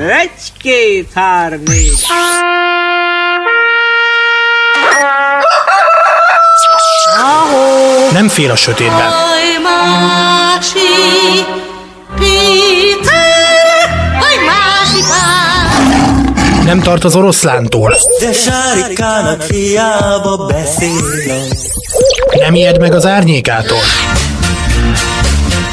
Egy, két, három, négy. Nem fél a sötétben. Nem tart az oroszlántól. De sárikának hiába beszélek. Nem ijed meg az árnyékától.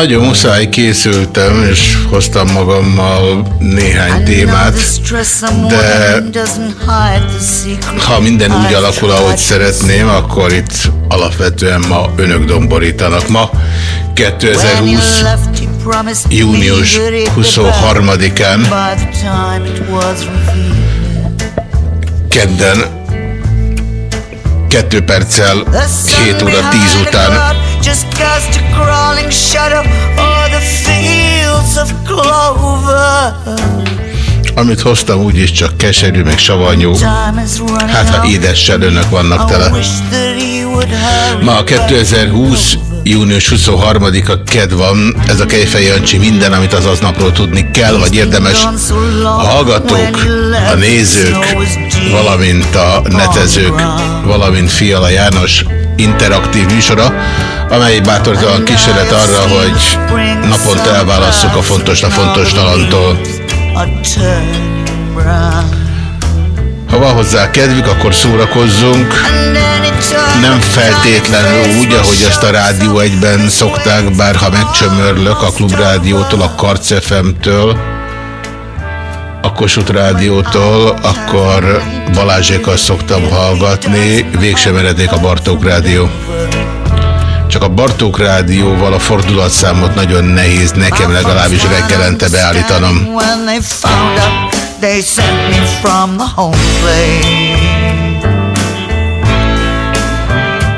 Nagyon muszáj készültem, és hoztam magammal néhány témát, de ha minden úgy alakul, ahogy szeretném, akkor itt alapvetően ma önök domborítanak. Ma 2020. június 23-án kedden 2 perccel 7 óra 10 után Just cast a crawling shadow o'er the fields of clover. amit hoztam úgyis csak keserű, meg savanyú. Hát ha édessel önök vannak tele. Ma a 2020. június 23-a ked van, ez a Kejfej Jancsi minden, amit az aznapról tudni kell, vagy érdemes. A hallgatók, a nézők, valamint a netezők, valamint Fiala János interaktív műsora, amely bátortalan kísérlet arra, hogy naponta elválasszuk a fontos a fontos talantól. Ha van hozzá kedvük, akkor szórakozzunk. Nem feltétlenül úgy, ahogy ezt a Rádió egyben szokták, bár ha megcsömörlök a Klubrádiótól, a Karc FM-től, a Kossuth Rádiótól, akkor Balázsékkal szoktam hallgatni, végsem erednék a Bartók Rádió. Csak a Bartók Rádióval a fordulatszámot nagyon nehéz nekem legalábbis reggelente beállítanom. They.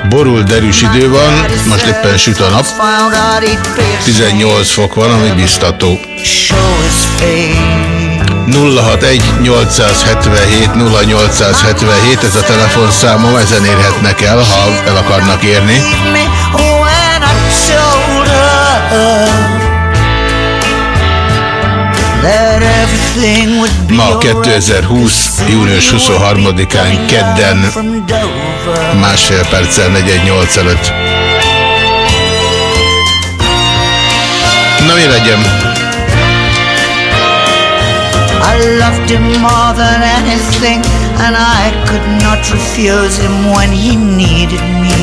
Borul derűs idő van, most éppen süt a nap, Found out he'd pierced 18 fok van, ami biztató. Show his face. 061 877 0877, ez a telefonszámom, ezen érhetnek el, ha el akarnak érni. Ma alright. 2020. június 23-án kedden másfél perccel 48 előtt. Na mi legyen? I loved him more than anything, and I could not refuse him when he needed me.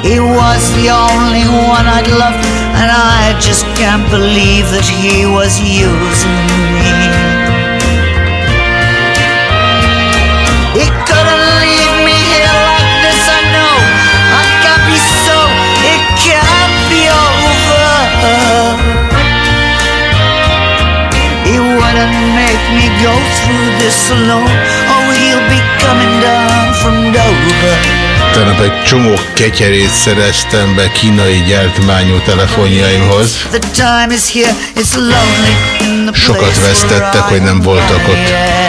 He was the only one I'd loved, and I just can't believe that he was using me. Go through this alone. Oh, he'll be coming down from Dover. Tegnap egy csomó ketyerét szereztem be kínai gyártmányú telefonjaimhoz. Sokat vesztettek, hogy nem voltak ott.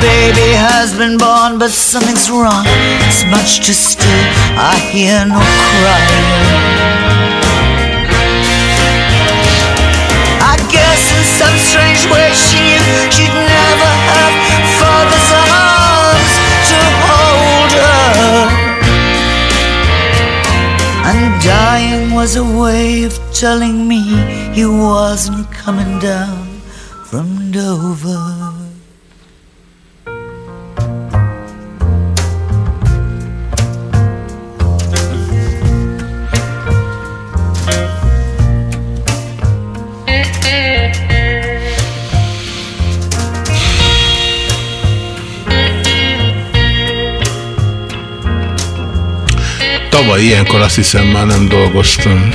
baby has been born, but something's wrong. It's much too still. I hear no crying. In some strange way she knew she'd never have father's arms to hold her. And dying was a way of telling me he wasn't coming down from Dover. Tavaly ilyenkor azt hiszem már nem dolgoztam.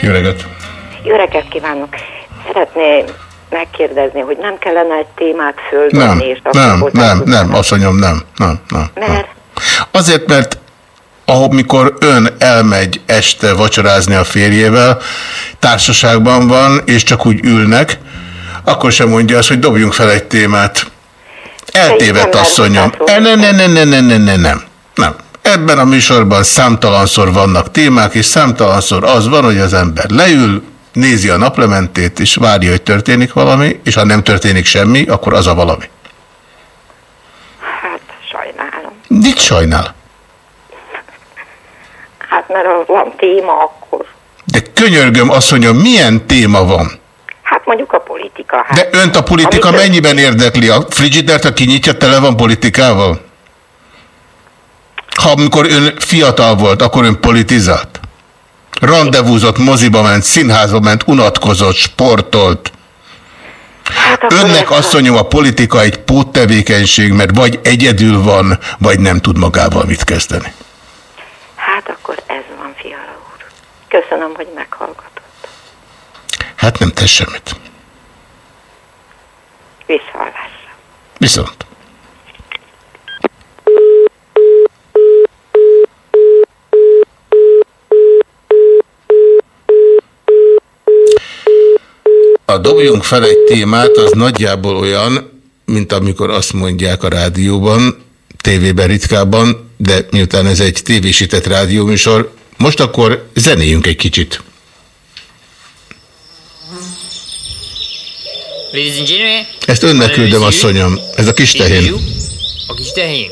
Jó reggelt! Jó reggelt kívánok! Szeretném megkérdezni, hogy nem kellene egy témát földönni, Nem, és nem, nem, nem, asszonyom, nem, nem, nem. nem. Mert Azért, mert amikor ön elmegy este vacsorázni a férjével, társaságban van, és csak úgy ülnek, akkor sem mondja azt, hogy dobjunk fel egy témát. Eltévedt asszonyom. E, ne, ne, ne, ne, ne, ne, ne, nem. Nem. Ebben a műsorban számtalanszor vannak témák, és számtalanszor az van, hogy az ember leül, nézi a naplementét, és várja, hogy történik valami, és ha nem történik semmi, akkor az a valami. hát sajnálom. Mit sajnál? Hát mert ha van téma, akkor De könyörgöm, mondja, milyen téma van? Hát mondjuk a politika. Hát, De önt a politika Amit- mennyiben érdekli? A frigidert, ha kinyitja, tele van politikával? Ha amikor ön fiatal volt, akkor ön politizált? Randevúzott, moziba ment, színházba ment, unatkozott, sportolt. hát Önnek asszonyom a politika egy póttevékenység, mert vagy egyedül van, vagy nem tud magával mit kezdeni. Hát akkor ez van, Fiala úr. Köszönöm, hogy meghallgatott. Hát nem tesz semmit. Viszhallásra. Viszont. A dobjunk fel egy témát, az nagyjából olyan, mint amikor azt mondják a rádióban, tévében ritkában, de miután ez egy tévésített rádióműsor, most akkor zenéjünk egy kicsit. Ezt önnek küldöm, asszonyom. Ez a kis tehén. A kis tehén.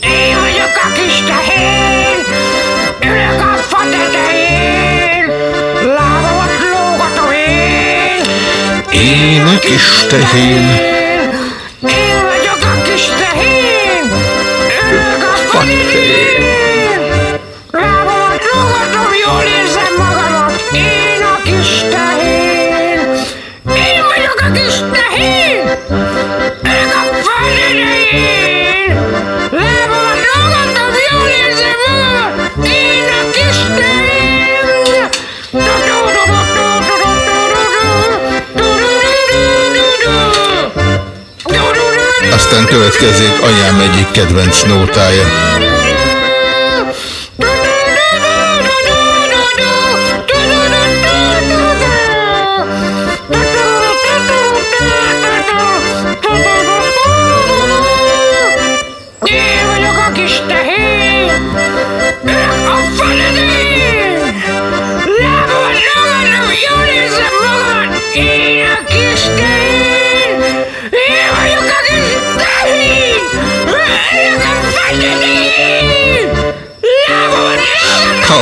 Én vagyok a kis tehén, ülök a fa tetején, lábamat lógatom én. Én a kis tehén. Következik anyám egyik kedvenc nótája.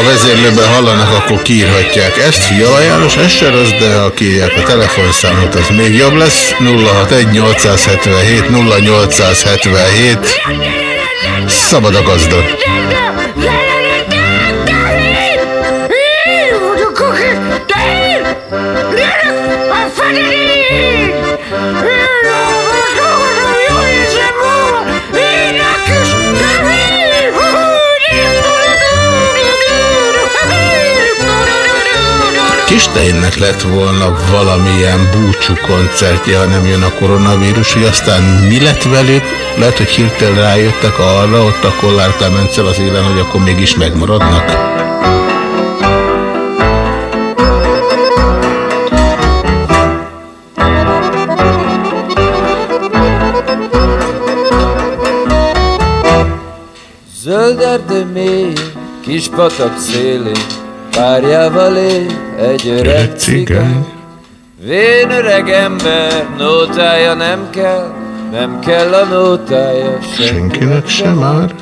A vezérlőben hallanak, akkor kiírhatják ezt. Fiala János, ez se rossz, de ha kiírják a telefonszámot, az még jobb lesz. 061 877 0877 Szabad a gazda. Kis tehénnek lett volna valamilyen búcsú koncertje, ha nem jön a koronavírus, hogy aztán mi lett velük? Lehet, hogy hirtelen rájöttek arra, ott a Kollár Klemenccel az élen, hogy akkor mégis megmaradnak. Zöld erdő mély, kis patak szélén, párjával él egy öreg cigány. Vén öreg ember, nótája nem kell, nem kell a nótája Senkinek sem már.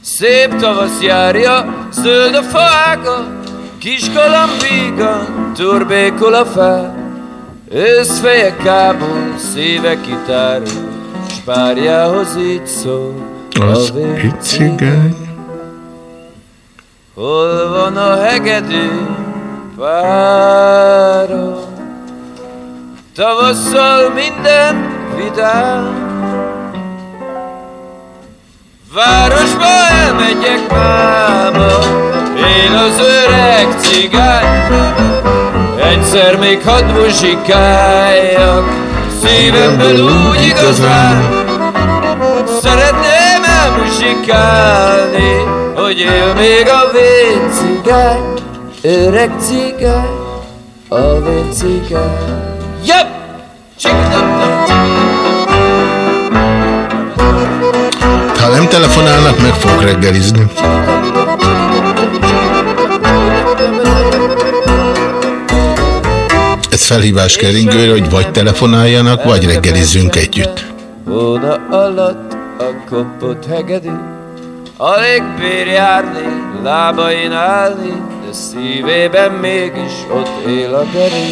Szép tavasz járja, zöld a faága, kis galambígan, turbékol a fá. Őszfeje kábul, szíve kitárul, s párjához így szól Az egy cigány. Hol van a hegedű pára? Tavasszal minden vidám. Városba elmegyek máma Én az öreg cigány. Egyszer még hadd muzsikáljak Szívemből úgy igazán. Szeretném elmuzsikálni Hogy él még a vén cigány Öreg cigány A cigány Yep! Ha nem telefonálnak, meg fogok reggelizni. Ez felhívás keringőre, hogy vagy telefonáljanak, vagy reggelizzünk együtt. Hóna alatt a kopott hegedű Alig bír járni, lábain állni szívében mégis ott él a gerő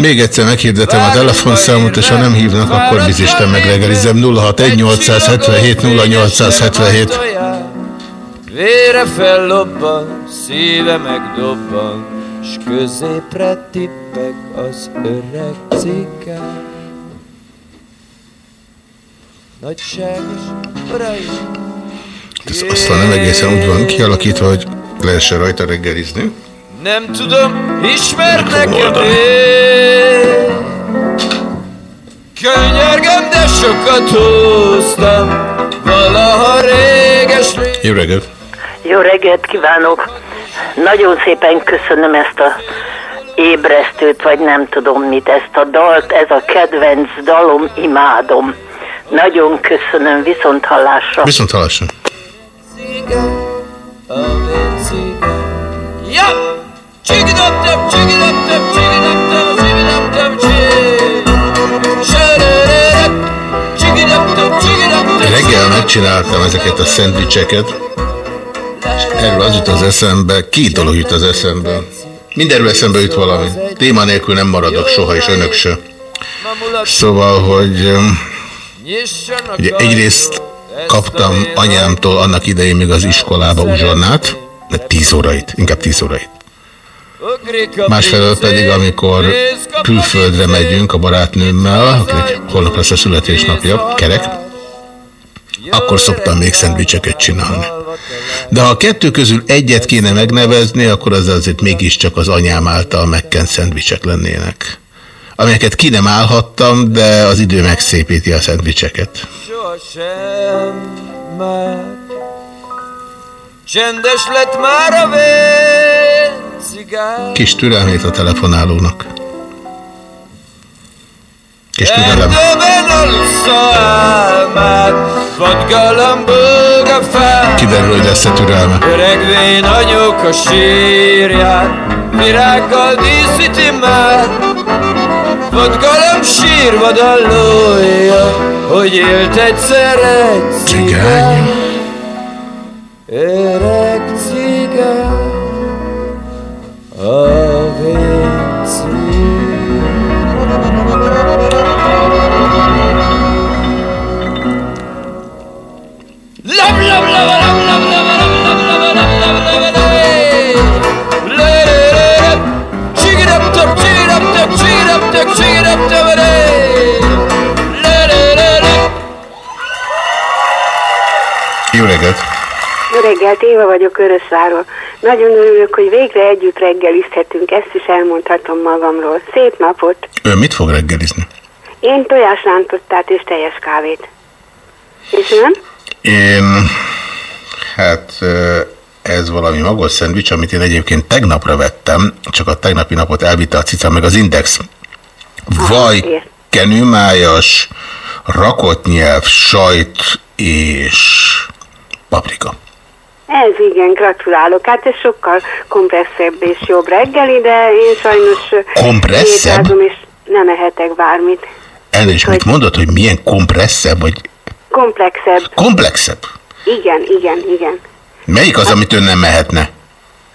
Még egyszer meghirdetem a telefonszámot, és ha nem hívnak, akkor bizisten megreggelizem 061 877 0877. Vére fellobban, szíve megdobban S középre tippek az öreg cigány Nagyságos uraim Ez aztán nem egészen úgy van kialakítva, hogy lehessen rajta reggelizni. Nem tudom, ismernek Meg fogom -e oldani. még? Könyörgöm, de sokat húztam Valaha réges rég Jó reggelt! Jó reggelt kívánok! Nagyon szépen köszönöm ezt a ébresztőt, vagy nem tudom mit, ezt a dalt, ez a kedvenc dalom, imádom. Nagyon köszönöm, viszont hallásra. Viszont hallásra. Reggel megcsináltam ezeket a szendvicseket, és erről az jut az eszembe, két dolog jut az eszembe. Mindenről eszembe jut valami. Téma nélkül nem maradok soha, és önök se. Szóval, hogy ugye egyrészt kaptam anyámtól annak idején még az iskolába uzsonnát, de 10 órait, inkább 10 órait. Másfelől pedig, amikor külföldre megyünk a barátnőmmel, akinek holnap lesz a születésnapja, kerek, akkor szoktam még szendvicseket csinálni. De ha a kettő közül egyet kéne megnevezni, akkor az azért mégiscsak az anyám által megkent szendvicsek lennének. Amelyeket ki nem állhattam, de az idő megszépíti a szendvicseket. Sohasem már Csendes lett már a vér cigány Kis türelmét a telefonálónak. Kis türelem. Kiderül, hogy lesz-e türelme. Öregvén anyuk a sírját Virággal díszíti már Vadgalamb sírva dallója Hogy élt egyszer egy cigány cigány erekcija avecji. Love, love, love, love, love, love, love. Jó reggelt! Jó reggelt, Éva vagyok Örösváról. Nagyon örülök, hogy végre együtt reggelizhetünk, ezt is elmondhatom magamról. Szép napot! Ön mit fog reggelizni? Én tojásrántottát és teljes kávét. És ön? Én, hát ez valami magos szendvics, amit én egyébként tegnapra vettem, csak a tegnapi napot elvitte a cica, meg az index. Vaj, kenőmájas, rakott nyelv, sajt és paprika. Ez igen, gratulálok. Hát ez sokkal kompresszebb és jobb reggeli, de én sajnos Kompresszebb? és nem ehetek bármit. El is mit mondod, hogy milyen kompresszebb, vagy Komplexebb. komplexebb? Igen, igen, igen. Melyik az, amit ön nem mehetne?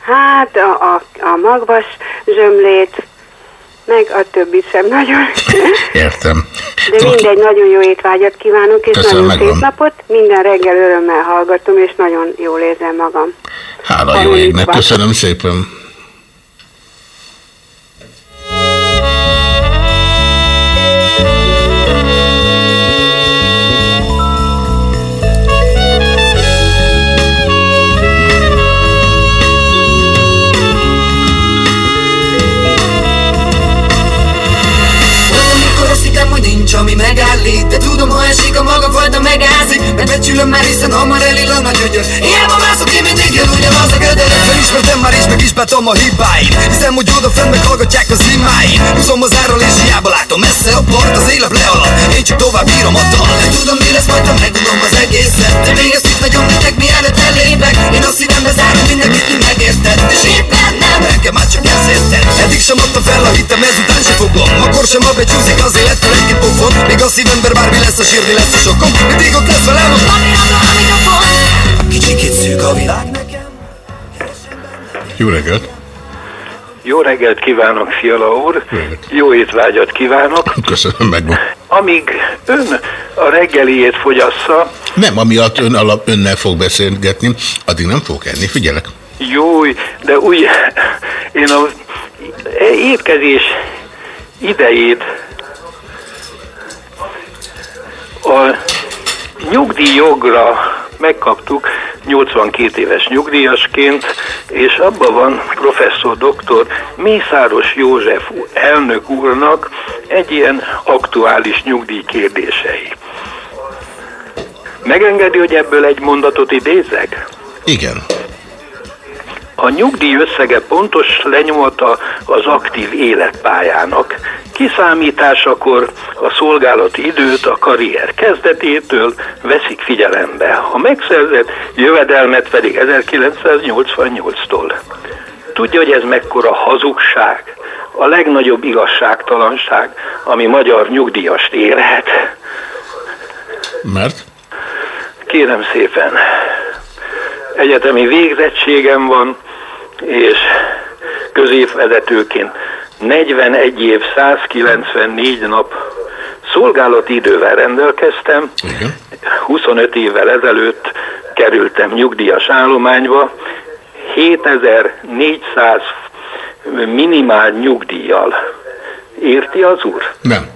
Hát a, a, a magvas zsömlét, meg a többi sem nagyon. Értem. De mindegy, nagyon jó étvágyat kívánok, és Köszönöm, nagyon szép napot. Minden reggel örömmel hallgatom, és nagyon jól érzem magam. Hála jó égnek, köszönöm szépen. Megbecsülöm már hiszen hamar elillan a gyögyör Hiába mászok én mindig jön ugyanaz a gödör. Felismertem már is, meg is betom a hibáim. Hiszem, hogy odafent meghallgatják az imáim. Húzom az árral és hiába látom messze a part Az élet lealap, én csak tovább írom a dal. Tudom mi lesz majd, megunom az egészet. De még ezt itt nagyon nektek mielőtt elépek Én a szívembe zárom mindenkit, mi megérted. És éppen engem már csak ezért Eddig sem adtam fel a hitem, ezután sem fogom Akkor sem, ha becsúszik az élettől egy pofon Még a szívember bármi lesz a sírni lesz a sokom Mindig ott lesz velem most Kicsikét szűk a világ nekem Jó reggelt! Jó reggelt kívánok, Fiala úr! Jó étvágyat kívánok! Köszönöm, megvan. Amíg ön a reggeliét fogyassza, Nem, amiatt ön alap önnel fog beszélgetni, addig nem fogok enni, figyelek. Jó, de úgy, én a étkezés idejét a nyugdíjjogra megkaptuk 82 éves nyugdíjasként, és abban van professzor doktor Mészáros József elnök úrnak egy ilyen aktuális nyugdíj kérdései. Megengedi, hogy ebből egy mondatot idézek? Igen. A nyugdíj összege pontos lenyomata az aktív életpályának. Kiszámításakor a szolgálati időt a karrier kezdetétől veszik figyelembe, a megszerzett jövedelmet pedig 1988-tól. Tudja, hogy ez mekkora hazugság, a legnagyobb igazságtalanság, ami magyar nyugdíjast érhet. Mert? Kérem szépen, egyetemi végzettségem van, és középvezetőként 41 év 194 nap szolgálati idővel rendelkeztem. 25 évvel ezelőtt kerültem nyugdíjas állományba, 7400 minimál nyugdíjjal. Érti az úr? Nem.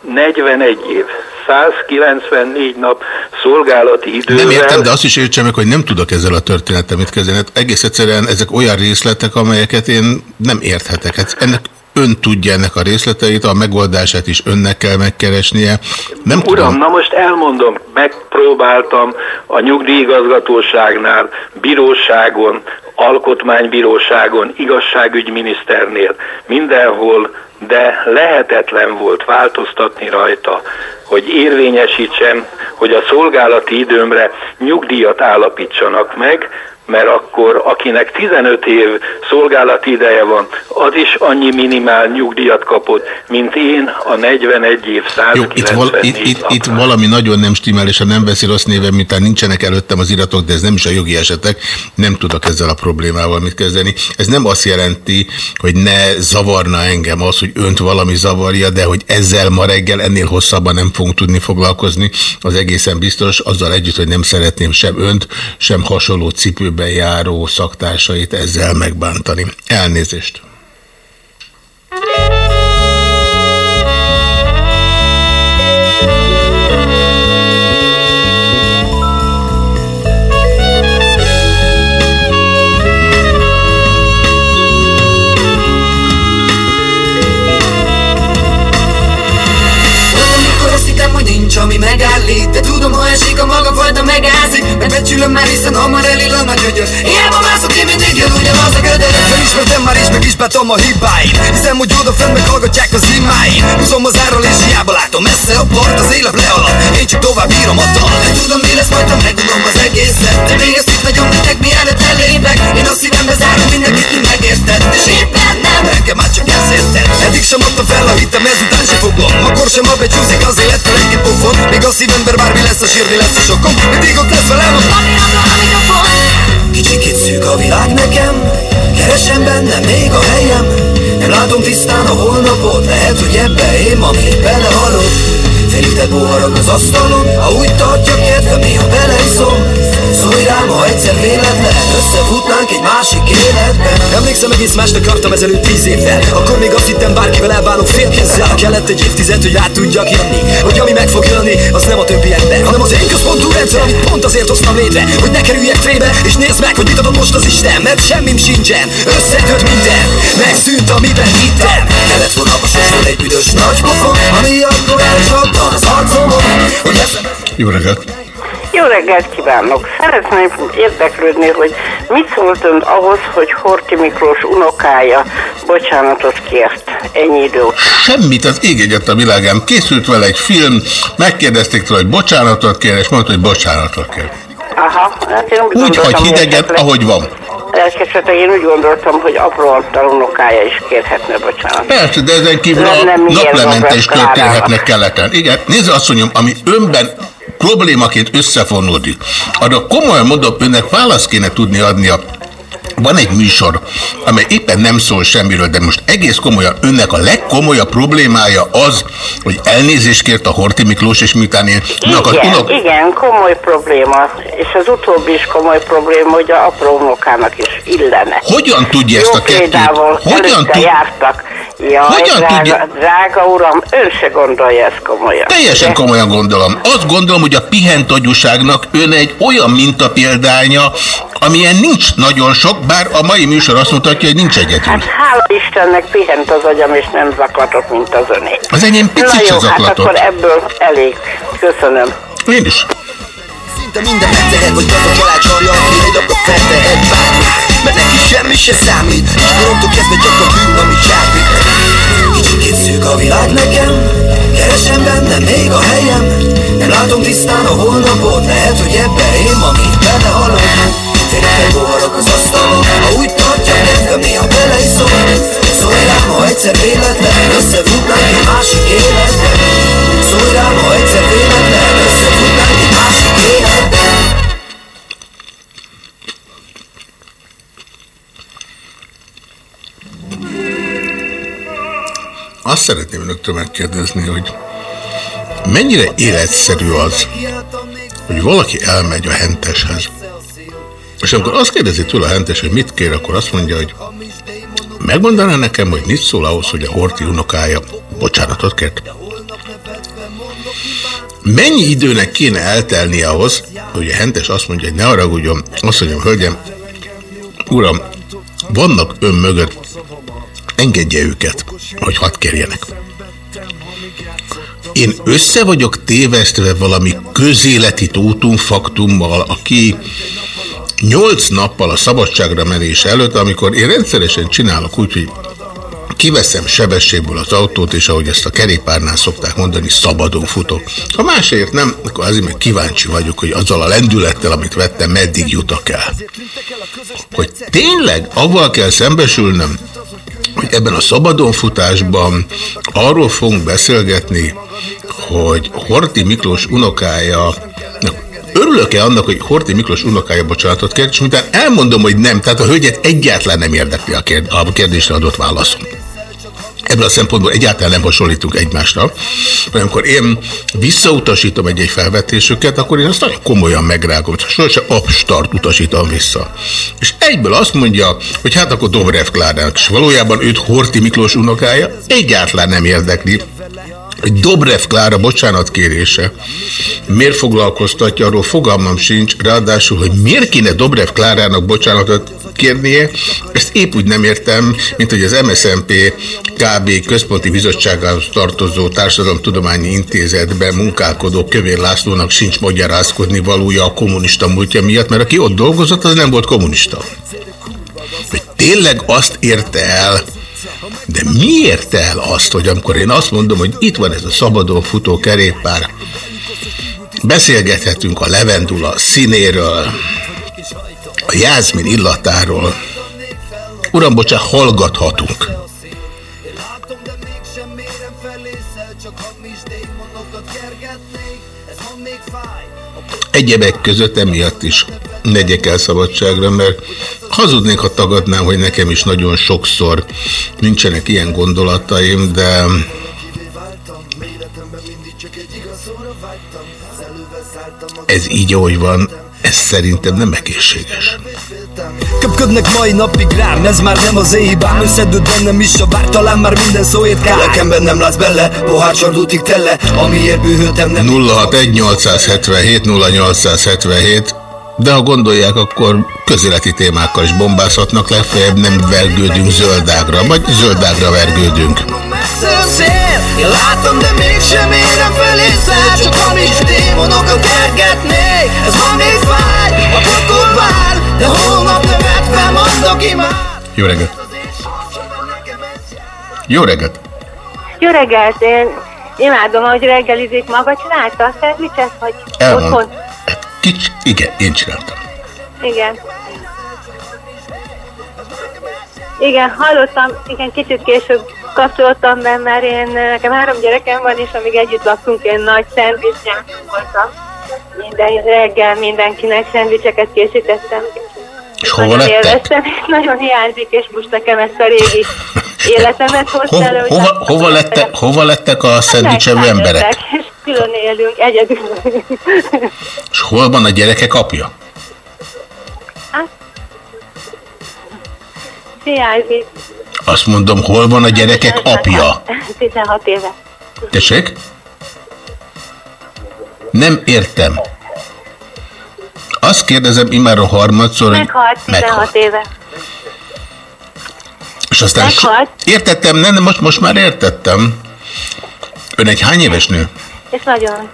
41 év, 194 nap szolgálati idővel. Nem értem, de azt is értsem meg, hogy nem tudok ezzel a történettel mit kezdeni. Hát Egész egyszerűen ezek olyan részletek, amelyeket én nem érthetek. Hát ennek ön tudja ennek a részleteit, a megoldását is önnek kell megkeresnie. Nem Uram, tudom. na most elmondom, megpróbáltam a nyugdíjigazgatóságnál, bíróságon, alkotmánybíróságon, igazságügyminiszternél, mindenhol, de lehetetlen volt változtatni rajta, hogy érvényesítsem, hogy a szolgálati időmre nyugdíjat állapítsanak meg, mert akkor akinek 15 év szolgálati ideje van, az is annyi minimál nyugdíjat kapott, mint én a 41 év Jó, itt, val itt, 194 itt, itt valami nagyon nem stimmel, és ha nem veszi rossz néven, mintán nincsenek előttem az iratok, de ez nem is a jogi esetek, nem tudok ezzel a problémával mit kezdeni. Ez nem azt jelenti, hogy ne zavarna engem az, hogy önt valami zavarja, de hogy ezzel ma reggel ennél hosszabban nem fogunk tudni foglalkozni, az egészen biztos, azzal együtt, hogy nem szeretném sem önt, sem hasonló cipőben járó szaktársait ezzel megbántani. Elnézést! Nincs, ami megállít De tudom, ha esik a maga fajta megázik. Megbecsülöm már, hiszen hamar elillan a gyögyör Hiába mászok, én mindig jön ugyanaz a gödör. Felismertem már is, meg is betom a hibáim. Hiszem, hogy odafent meghallgatják az imáim. Húzom az árral és hiába látom messze a part Az élet lealap, én csak tovább írom a dal Nem tudom, mi lesz majd, ha megunom az egészet. De még ezt itt nagyon nektek, mielőtt elépek. Én a szívembe zárom mindenkit, mi megérted. És éppen nem, engem már csak ezért Eddig sem adtam fel a hitem, ezután sem fogom. Akkor sem, ha becsúszik az élettől egy pofon Még a szívember bármi lesz a sírni lesz a sokom. Mindig ott lesz velem. A Kicsikét szűk a világ nekem Keresem benne még a helyem. Nem látom tisztán a holnapot Lehet, hogy ebbe én ma még belehalok. Felített boharak az asztalon Ha úgy tartja kedve, néha beleiszom Ha egyszer véletlen. Összefutnánk egy másik életben. Emlékszem, egész mást akartam ezelőtt tíz évvel. Akkor még azt hittem, bárkivel elbánok félkezzel Kellett egy évtized, hogy rá tudjak jönni. Hogy ami meg fog jönni, az nem a többi ember Hanem az én központú rendszer, amit pont azért hoztam létre. Hogy ne kerüljek trébe, és nézd meg, hogy mit adott most az Isten. Mert semmim sincsen, összedőlt minden. Megszűnt, amiben hittem. Ne volna a sorson egy büdös nagy pofon Ami akkor elcsapta az arcomon Hogy eszembe Jó reggelt! Jó reggelt kívánok! Szeretném érdeklődni, hogy mit szólt ön ahhoz, hogy Horti Miklós unokája bocsánatot kért ennyi idő után? Semmit az ég egyet a világán. Készült vele egy film, megkérdezték tőle, hogy bocsánatot kér, és mondta, hogy bocsánatot kér. Aha, hát én úgy, Úgy hagy hidegen, esetleg- ahogy van. Esetleg én úgy gondoltam, hogy apró unokája is kérhetne bocsánatot. Persze, de ezen kívül Nem, a nem, naplemente is történhetnek keleten. Igen, azt mondjam, ami önben problémaként összefonódik. Arra komolyan mondom, önnek választ kéne tudni adni a van egy műsor, amely éppen nem szól semmiről, de most egész komolyan önnek a legkomolyabb problémája az, hogy elnézést kért a Horti Miklós, és miután én Igen, unok... igen, komoly probléma. És az utóbbi is komoly probléma, hogy a apró unokának is illene. Hogyan tudja ezt a kettőt? Hogyan tud- jártak. Jaj, Hogyan drága, tudja- drága uram, ön se gondolja ezt komolyan. Teljesen komolyan gondolom. Azt gondolom, hogy a pihent agyúságnak ön egy olyan mintapéldánya, amilyen nincs nagyon sok, bár a mai műsor azt mutatja, hogy nincs egyedül. Hát hála Istennek pihent az agyam, és nem zaklatott, mint az öné. Az enyém picit Na jó, hát zaklatott. akkor ebből elég. Köszönöm. Én is. Szinte minden megtehet, hogy gazdag elácsolja, aki egy napot feltehet bármit Mert neki semmi se számít, és koromtól kezdve csak a bűn, ami csábít Kicsikét szűk a világ nekem, keresem benne még a helyem Nem látom tisztán a holnapot, lehet, hogy ebbe én ma még belehalok Félretek boharak az asztalon, ha úgy tartja kedvem, néha beleiszom Szólj rám, ha egyszer véletlen, összefutnánk egy másik életben Szólj rám, ha egyszer véletlen, összefutnánk egy másik életben Azt szeretném önöktől megkérdezni, hogy mennyire életszerű az, hogy valaki elmegy a henteshez, és amikor azt kérdezi tőle a hentes, hogy mit kér, akkor azt mondja, hogy megmondaná nekem, hogy mit szól ahhoz, hogy a Horti unokája bocsánatot kért? Mennyi időnek kéne eltelni ahhoz, hogy a hentes azt mondja, hogy ne haragudjon, azt mondjam, hölgyem, uram, vannak ön mögött, engedje őket, hogy hadd kérjenek. Én össze vagyok tévesztve valami közéleti tótumfaktummal, aki nyolc nappal a szabadságra menés előtt, amikor én rendszeresen csinálok úgy, hogy kiveszem sebességből az autót, és ahogy ezt a kerékpárnál szokták mondani, szabadon futok. Ha másért nem, akkor azért meg kíváncsi vagyok, hogy azzal a lendülettel, amit vettem, meddig jutok el. Hogy tényleg avval kell szembesülnöm, hogy ebben a szabadonfutásban arról fogunk beszélgetni, hogy Horti Miklós unokája Örülök-e annak, hogy Horti Miklós unokája bocsánatot kért, és miután elmondom, hogy nem, tehát a hölgyet egyáltalán nem érdekli a, kérd, kérdésre adott válaszom. Ebből a szempontból egyáltalán nem hasonlítunk egymásra, mert amikor én visszautasítom egy-egy felvetésüket, akkor én azt nagyon komolyan megrágom, sosem abstart utasítom vissza. És egyből azt mondja, hogy hát akkor Dobrev Klárának, és valójában őt Horti Miklós unokája egyáltalán nem érdekli, hogy Dobrev Klára bocsánatkérése miért foglalkoztatja, arról fogalmam sincs, ráadásul, hogy miért kéne Dobrev Klárának bocsánatot kérnie, ezt épp úgy nem értem, mint hogy az MSZNP KB központi bizottságához tartozó Társadalomtudományi Intézetben munkálkodó Kövér Lászlónak sincs magyarázkodni valója a kommunista múltja miatt, mert aki ott dolgozott, az nem volt kommunista. Hogy tényleg azt érte el, de mi érte el azt, hogy amikor én azt mondom, hogy itt van ez a szabadon futó kerékpár, beszélgethetünk a levendula színéről, a jázmin illatáról, uram, bocsánat, hallgathatunk. Egyebek között emiatt is megyek el szabadságra, mert hazudnék, ha tagadnám, hogy nekem is nagyon sokszor nincsenek ilyen gondolataim, de ez így, ahogy van, ez szerintem nem egészséges. Köpködnek mai napig rám, ez már nem az én hibám Összedőd bennem is a bár, talán már minden szóért kár. Lelkemben nem látsz bele, pohár csardútig tele Amiért bűhöltem nem 061 877 0877 de ha gondolják, akkor közéleti témákkal is bombázhatnak, legfeljebb nem vergődünk zöldágra, vagy zöldágra vergődünk. Én látom, de mégsem érem felé száll Csak hamis démonokat kergetnék Ez ma még fáj, a pokol vár De holnap nevetve mondok imád Jó reggelt! Jó reggelt! Jó reggelt, én imádom, ahogy reggelizik maga. Csinálta a szendvicset, vagy Elmond. otthon? Kics, igen, én csináltam. Igen. Igen, hallottam, igen, kicsit később kapcsolódtam be, mert én, nekem három gyerekem van, és amíg együtt laktunk, én nagy szendvicsgyártó voltam. Minden reggel mindenkinek szendvicseket készítettem. És hova nagyon lettek? élveztem, nagyon hiányzik, és most nekem ezt a régi életemet hozta elő. Hova, hova, hova, lettek, hova lettek a szendvicsevő emberek? És külön élünk, egyedül. És hol van a gyerekek apja? Hát, hiányzik. Azt mondom, hol van a gyerekek apja? 16 éve. Tessék? Nem értem. Azt kérdezem imára harmadszor, hogy Meghalt 16 éve. És aztán... Meghalt. Értettem, nem, nem, most, most már értettem. Ön egy hány éves nő? És nagyon.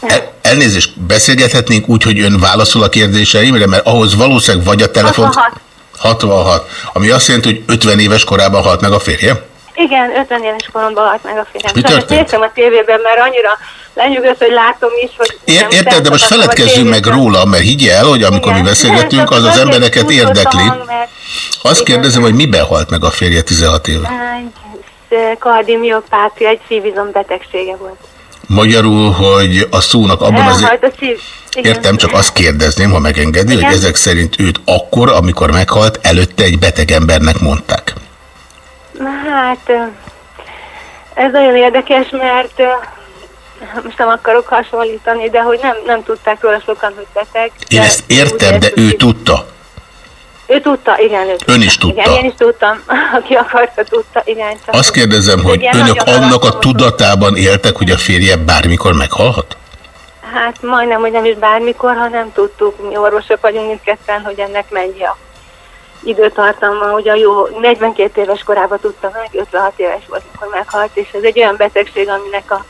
El, elnézést, beszélgethetnénk úgy, hogy ön válaszol a kérdéseimre, mert ahhoz valószínűleg vagy a telefon... 66. 66. Ami azt jelenti, hogy 50 éves korában halt meg a férje? Igen, 50 éves koromban halt meg a férjem. Mi történt? Néztem a tévében, mert annyira lenyűgöz, hogy látom is, hogy... Ér, érted, de most feledkezzünk meg róla, mert higgy el, hogy amikor mi Igen. beszélgetünk, az az embereket érdekli. Azt kérdezem, hogy miben halt meg a férje 16 éve? Kardiomiopátia, egy szívizom betegsége volt. Magyarul, hogy a szónak abban az... Elhalt a szív... Igen. Értem, csak azt kérdezném, ha megengedi, hogy Igen. ezek szerint őt akkor, amikor meghalt, előtte egy beteg embernek mondták. Na Hát, ez nagyon érdekes, mert most nem akarok hasonlítani, de hogy nem, nem tudták róla sokan, hogy beteg. Én ezt értem, de ő tudta. Ő tudta, igen, ő tudta. Ön is tudta. Igen, én is tudtam, aki akarta, tudta, igen. Csak Azt kérdezem, hogy Igen, önök annak a tudatában éltek, hogy a férje bármikor meghalhat? Hát majdnem, hogy nem is bármikor, ha nem tudtuk, mi orvosok vagyunk mindketten, hogy ennek mennyi a időtartalma, hogy a jó 42 éves korában tudta meg, 56 éves volt, amikor meghalt, és ez egy olyan betegség, aminek a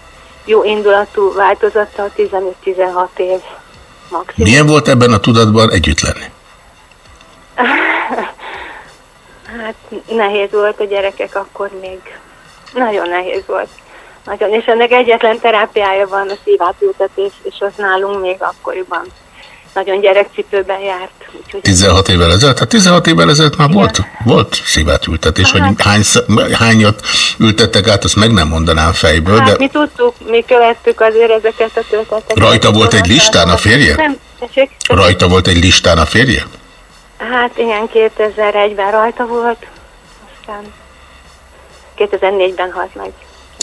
jó indulatú változata a 15-16 év maximum. Milyen volt ebben a tudatban együtt lenni? Hát nehéz volt a gyerekek akkor még. Nagyon nehéz volt. Nagyon, és ennek egyetlen terápiája van a szívátültetés, és az nálunk még akkoriban nagyon gyerekcipőben járt. Úgyhogy 16 évvel ezelőtt? Hát 16 évvel ezelőtt már volt, volt szívátültetés, hogy hány, sz- hányat ültettek át, azt meg nem mondanám fejből, hát de mi tudtuk, mi követtük azért ezeket a tölteteket. Rajta volt egy listán a férje? Nem, tessék? rajta volt egy listán a férje? Hát igen, 2001-ben rajta volt, aztán 2004-ben halt meg.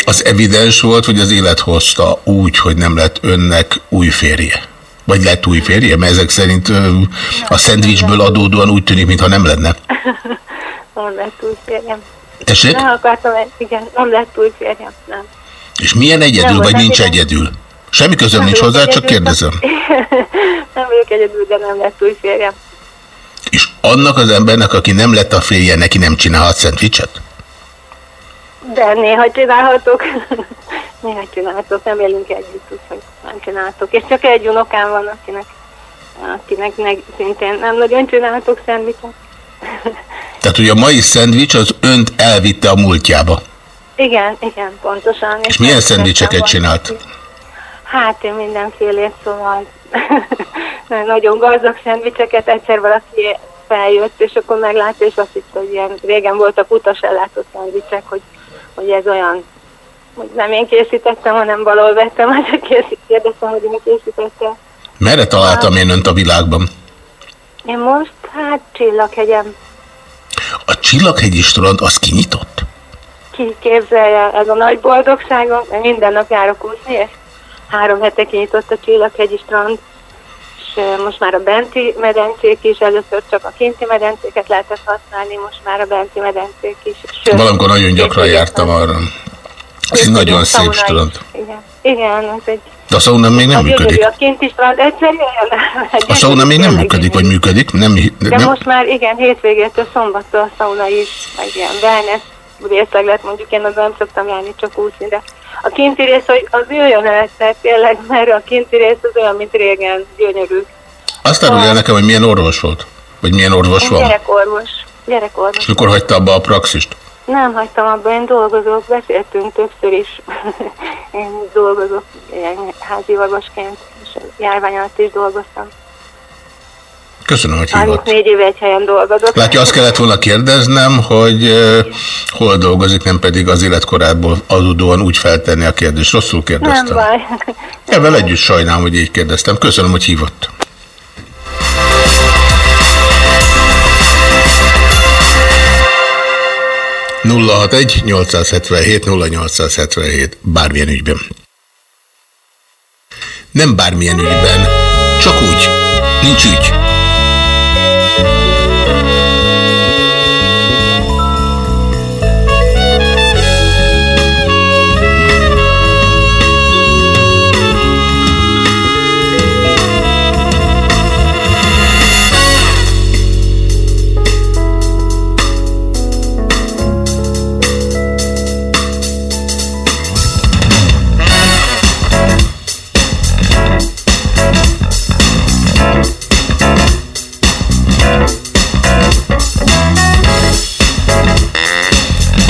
Az evidens volt, hogy az élet hozta úgy, hogy nem lett önnek új férje. Vagy lett új férje? Mert ezek szerint a szendvicsből adódóan úgy tűnik, mintha nem lenne. nem lett új férjem. Tessék? Nem akartam, igen, nem lett új férjem, nem. És milyen egyedül, Nem, vagy nincs igen. egyedül? Semmi közöm Nem nincs hozzá, csak egyedül, kérdezem. nem vagyok egyedül, de nem lett új férjem. És annak az embernek, aki nem lett a férje, neki nem csinálhat szendvicset? De néha csinálhatok. néha csinálhatok, nem élünk együtt, úgyhogy nem csinálhatok. És csak egy unokám van, akinek, akinek meg szintén nem nagyon csinálhatok szendvicset. Tehát, hogy a mai szendvics az önt elvitte a múltjába. Igen, igen, pontosan. És milyen nem szendvicseket van. Hát én mindenfélét, szóval nagyon gazdag szendvicseket egyszer valaki feljött, és akkor meglátta, és azt hitt, hogy ilyen régen voltak utas ellátott szendvicsek, hogy, hogy ez olyan, hogy nem én készítettem, hanem valahol vettem, hát csak készít- kérdeztem, hogy én készítettem. Merre találtam én önt a világban? Én most, hát Csillaghegyem A Csillaghegyi strand az kinyitott? ki képzelje, ez a nagy boldogságom, mert minden nap járok úszni, és három hete kinyitott a Csillaghegyi strand, és most már a benti medencék is, először csak a kinti medencéket lehetett használni, most már a benti medencék is. Sőt, Valamikor nagyon gyakran jártam arra. Ez nagyon szép strand. is. Igen, igen, ez egy De a szauna még nem a működik. a kinti strand, egyszerűen. A szauna még nem működik, vagy működik? Nem, De nem, most már igen, hétvégétől szombattól a szauna is, meg ilyen wellness részleg lett, mondjuk én oda nem szoktam járni, csak úszni, de a kinti rész, hogy az jöjjön el egyszer tényleg, mert a kinti rész az olyan, mint régen, gyönyörű. Azt árulja el nekem, hogy milyen orvos volt? Vagy milyen orvos van? Gyerekorvos. Gyerekorvos. És mikor hagyta abba a praxist? Nem hagytam abba, én dolgozok, beszéltünk többször is. én dolgozok ilyen házi orvosként, és járvány alatt is dolgoztam. Köszönöm, hogy hívott. 34 éve egy helyen dolgozok. Látja, azt kellett volna kérdeznem, hogy uh, hol dolgozik, nem pedig az életkorából adódóan úgy feltenni a kérdést. Rosszul Nem kérdeztem. baj. Ezzel együtt sajnálom, hogy így kérdeztem. Köszönöm, hogy hívott. nulla hat egy 877 0877 bármilyen ügyben. Nem bármilyen ügyben, csak úgy. Nincs ügy.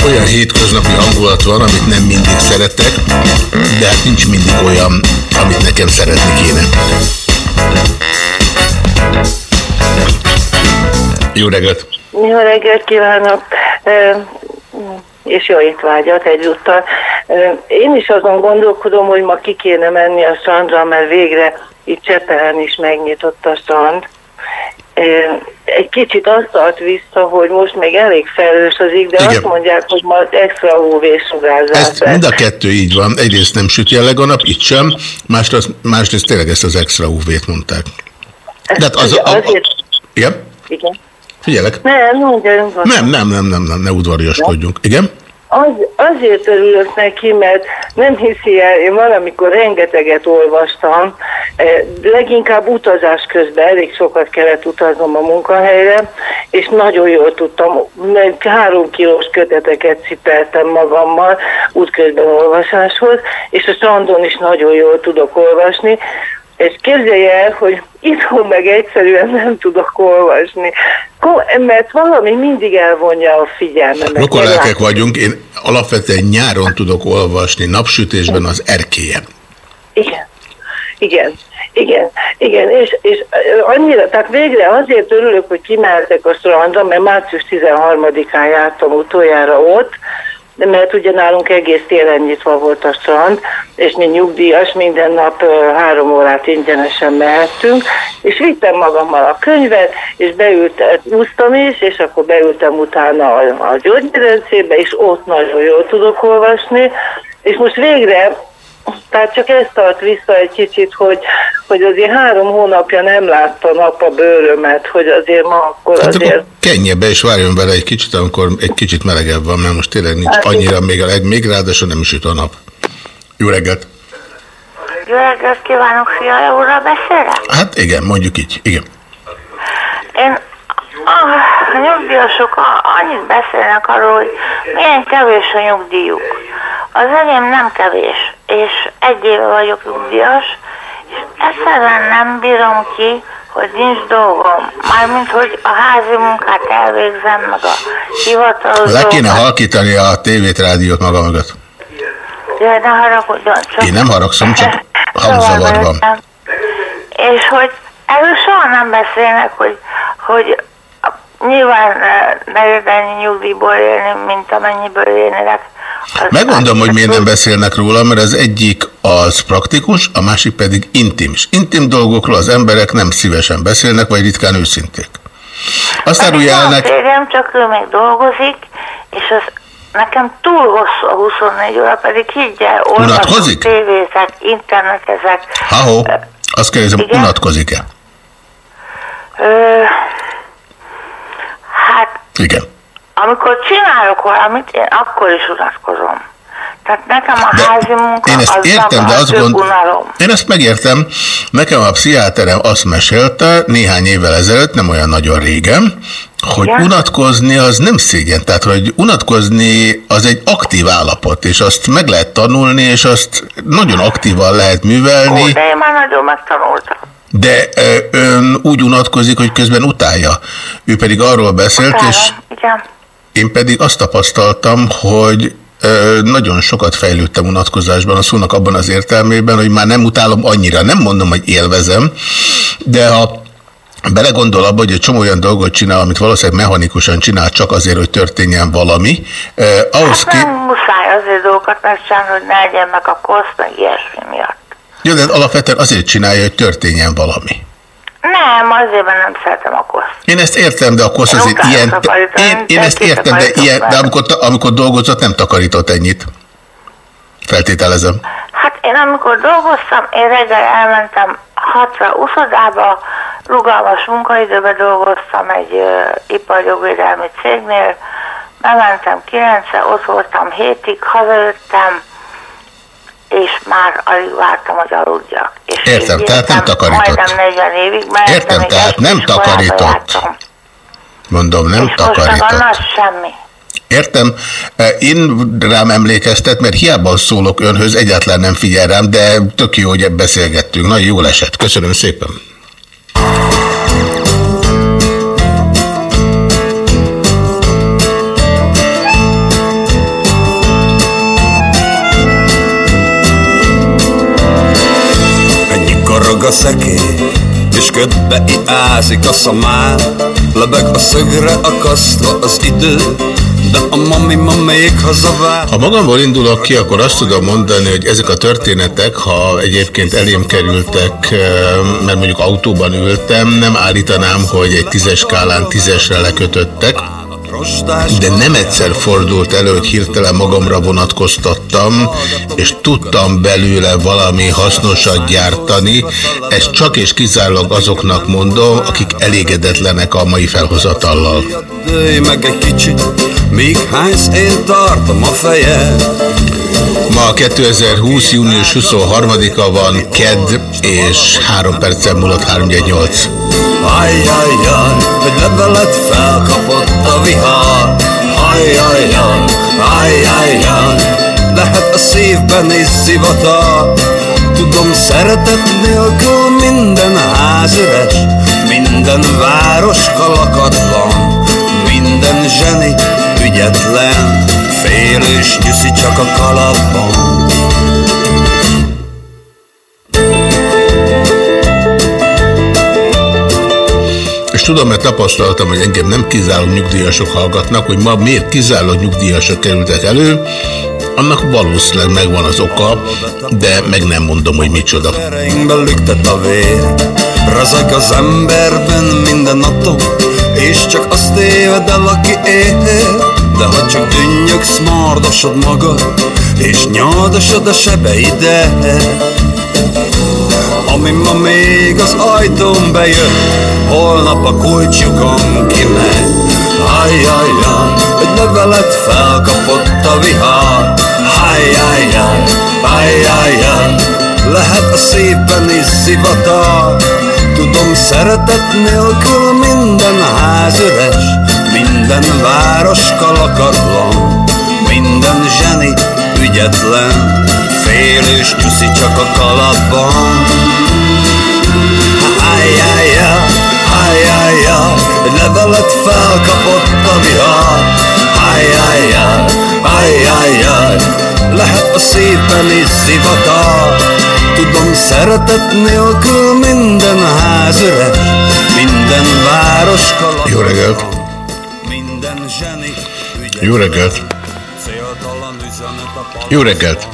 Olyan hétköznapi hangulat van, amit nem mindig szeretek, de hát nincs mindig olyan, amit nekem szeretni kéne. Jó reggelt! Jó reggelt kívánok, és jó étvágyat egyúttal. Én is azon gondolkodom, hogy ma ki kéne menni a strandra, mert végre itt Csepelen is megnyitott a strand. Egy kicsit azt tart vissza, hogy most még elég felhős az ég, de Igen. azt mondják, hogy ma extra UV-sugárzás Ezt mind a kettő így van. Egyrészt nem süt jelleg a nap, itt sem, másrészt, másrészt tényleg ezt az extra UV-t mondták. De hát az, a, a, Azért, igen? igen. Figyelek. Nem, Nem, nem, nem, nem, nem, ne udvariaskodjunk. Igen? Az, azért örülök neki, mert nem hiszi el, én valamikor rengeteget olvastam, eh, leginkább utazás közben elég sokat kellett utaznom a munkahelyre, és nagyon jól tudtam, mert három kilós köteteket cipeltem magammal útközben olvasáshoz, és a strandon is nagyon jól tudok olvasni, és képzelje el, hogy itthon meg egyszerűen nem tudok olvasni, mert valami mindig elvonja a figyelmemet. Rokonlelkek vagyunk, én alapvetően nyáron tudok olvasni, napsütésben az erkélyen. Igen, igen, igen, igen, és, és annyira, tehát végre azért örülök, hogy kimehetek a strandra, mert március 13-án jártam utoljára ott, de mert ugye nálunk egész télen nyitva volt a strand, és mi nyugdíjas minden nap három órát ingyenesen mehettünk, és vittem magammal a könyvet, és beültem, úsztam is, és akkor beültem utána a, a gyógyszerencébe, és ott nagyon jól tudok olvasni, és most végre tehát csak ezt tart vissza egy kicsit, hogy, hogy azért három hónapja nem látta nap a bőrömet, hogy azért ma akkor Hát azért... akkor kenje be és várjon vele egy kicsit, amikor egy kicsit melegebb van, mert most tényleg nincs Hát annyira még a leg, még ráadásul nem is üt a nap. Jó reggelt! Jó reggelt kívánok, Fiala úrral beszélek? Hát igen, mondjuk így, igen. Én a nyugdíjasok annyit beszélnek arról, hogy milyen kevés a nyugdíjuk. Az enyém nem kevés, és egy éve vagyok nyugdíjas, és egyszerűen nem bírom ki, hogy nincs dolgom. Mármint, hogy a házi munkát elvégzem, meg a hivatalos Le kéne halkítani a tévét, rádiót maga mögött. Jaj, ne haragudjon, csak... Én nem haragszom, csak hangzavar van. Nem. És hogy erről soha nem beszélnek, hogy, hogy nyilván ne, ne jöjjön nyugdíjból élni, mint amennyiből élnének. Az- Megmondom, hogy miért nem beszélnek róla, mert az egyik az praktikus, a másik pedig intim. És intim dolgokról az emberek nem szívesen beszélnek, vagy ritkán őszinték. Azt árulja el férjem, csak ő még dolgozik, és az nekem túl hosszú a 24 óra, pedig higgyel, Unatkozik? tévézek, internetezek. Ha-ho, azt kérdezem, unatkozik-e? Ö, Igen. Amikor csinálok valamit, én akkor is unatkozom. Tehát nekem a házi munka Én ezt az értem, de azt gond... unalom. Én ezt megértem. Nekem a pszichiáterem azt mesélte néhány évvel ezelőtt, nem olyan nagyon régen, hogy Igen? unatkozni az nem szégyen. Tehát, hogy unatkozni az egy aktív állapot, és azt meg lehet tanulni, és azt nagyon aktívan lehet Ó, művelni, de én már nagyon megtanultam. De ön úgy unatkozik, hogy közben utálja. Ő pedig arról beszélt, és Utálom, Igen. én pedig azt tapasztaltam, hogy nagyon sokat fejlődtem unatkozásban a szónak abban az értelmében, hogy már nem utálom annyira. Nem mondom, hogy élvezem, de ha belegondol abba, hogy egy csomó olyan dolgot csinál, amit valószínűleg mechanikusan csinál csak azért, hogy történjen valami, eh, ahhoz Hát ki... nem muszáj azért dolgokat megcsinálni, hogy ne legyen meg a kosz, meg ilyesmi miatt. Jó, de alapvetően azért csinálja, hogy történjen valami. Nem, azért, nem szeretem a koszt. Én ezt értem, de a kosz Én azért ilyen... takarítani, Én, én ezt értem, de, ilyen, de amikor, amikor dolgozott, nem takarított ennyit. Feltételezem. Hát én amikor dolgoztam, én reggel elmentem hatra uszodába, rugalmas munkaidőben dolgoztam egy uh, iparjogvédelmi cégnél, bementem kilencre, ott voltam hétig, hazajöttem, és már alig vártam, hogy aludjak. És Értem, így tehát nem takarított. Majdnem 40 évig, mert Értem, tehát nem takarított. Mondom, nem És most meg takarított. nagy semmi. Értem. Eh, Én rám emlékeztet, mert hiába szólok önhöz, egyáltalán nem figyel rám, de tök jó, hogy beszélgettünk. Nagyon jól esett. Köszönöm szépen. Karag a szekély, és ködbe iázik a szamár. Lebeg a szögre akasztva az idő, de a mami ma még hazavár. Ha magamból indulok ki, akkor azt tudom mondani, hogy ezek a történetek, ha egyébként elém kerültek, eh, mert mondjuk autóban ültem, nem állítanám, hogy egy tízes skálán tízesre lekötöttek, de nem egyszer fordult elő, hogy hirtelen magamra vonatkoztattam, és tudtam belőle valami hasznosat gyártani. Ezt csak és kizárólag azoknak mondom, akik elégedetlenek a mai felhozatallal. Meg egy kicsit, hánysz én tartom a fejed. Ma 2020. június 23-a van, KED, és 3 percen múlott 318. Ajjajjaj, egy levelet felkapott a vihar. Ajjajjaj, ajjajjaj, lehet a szívben is szivatar. Tudom, szeretet nélkül minden ház üres, minden város kalakatlan, minden zseni ügyetlen, félős nyuszi csak a kalapban. És tudom, mert tapasztaltam, hogy engem nem kizárólag nyugdíjasok hallgatnak, hogy ma miért kizárólag nyugdíjasok kerültek elő, annak valószínűleg megvan az oka, de meg nem mondom, hogy micsoda. Lüktet a vér Razag az emberben minden atom És csak azt éved el, aki De ha csak dünnyögsz, mardosod magad És nyaldosod a sebeidet Ami ma még az ajtón bejön Holnap a kulcsukon kimegy. Ajjajjaj, egy levelet felkapott a vihar. Ajjajjaj, ajjajjaj Lehet a szívben is szivatar. Tudom, szeretet nélkül minden ház üres Minden város kalakatlan Minden zseni ügyetlen Félős nyuszi csak a kalapban ajjajjaj Egy levelet felkapott a vihar Ajjajjaj, ajjajjaj Lehet a szépen is szivatar Tudom, szeretet nélkül minden ház üres Minden város kalap Jó reggelt! Minden zseni Jó reggelt! Jó reggelt!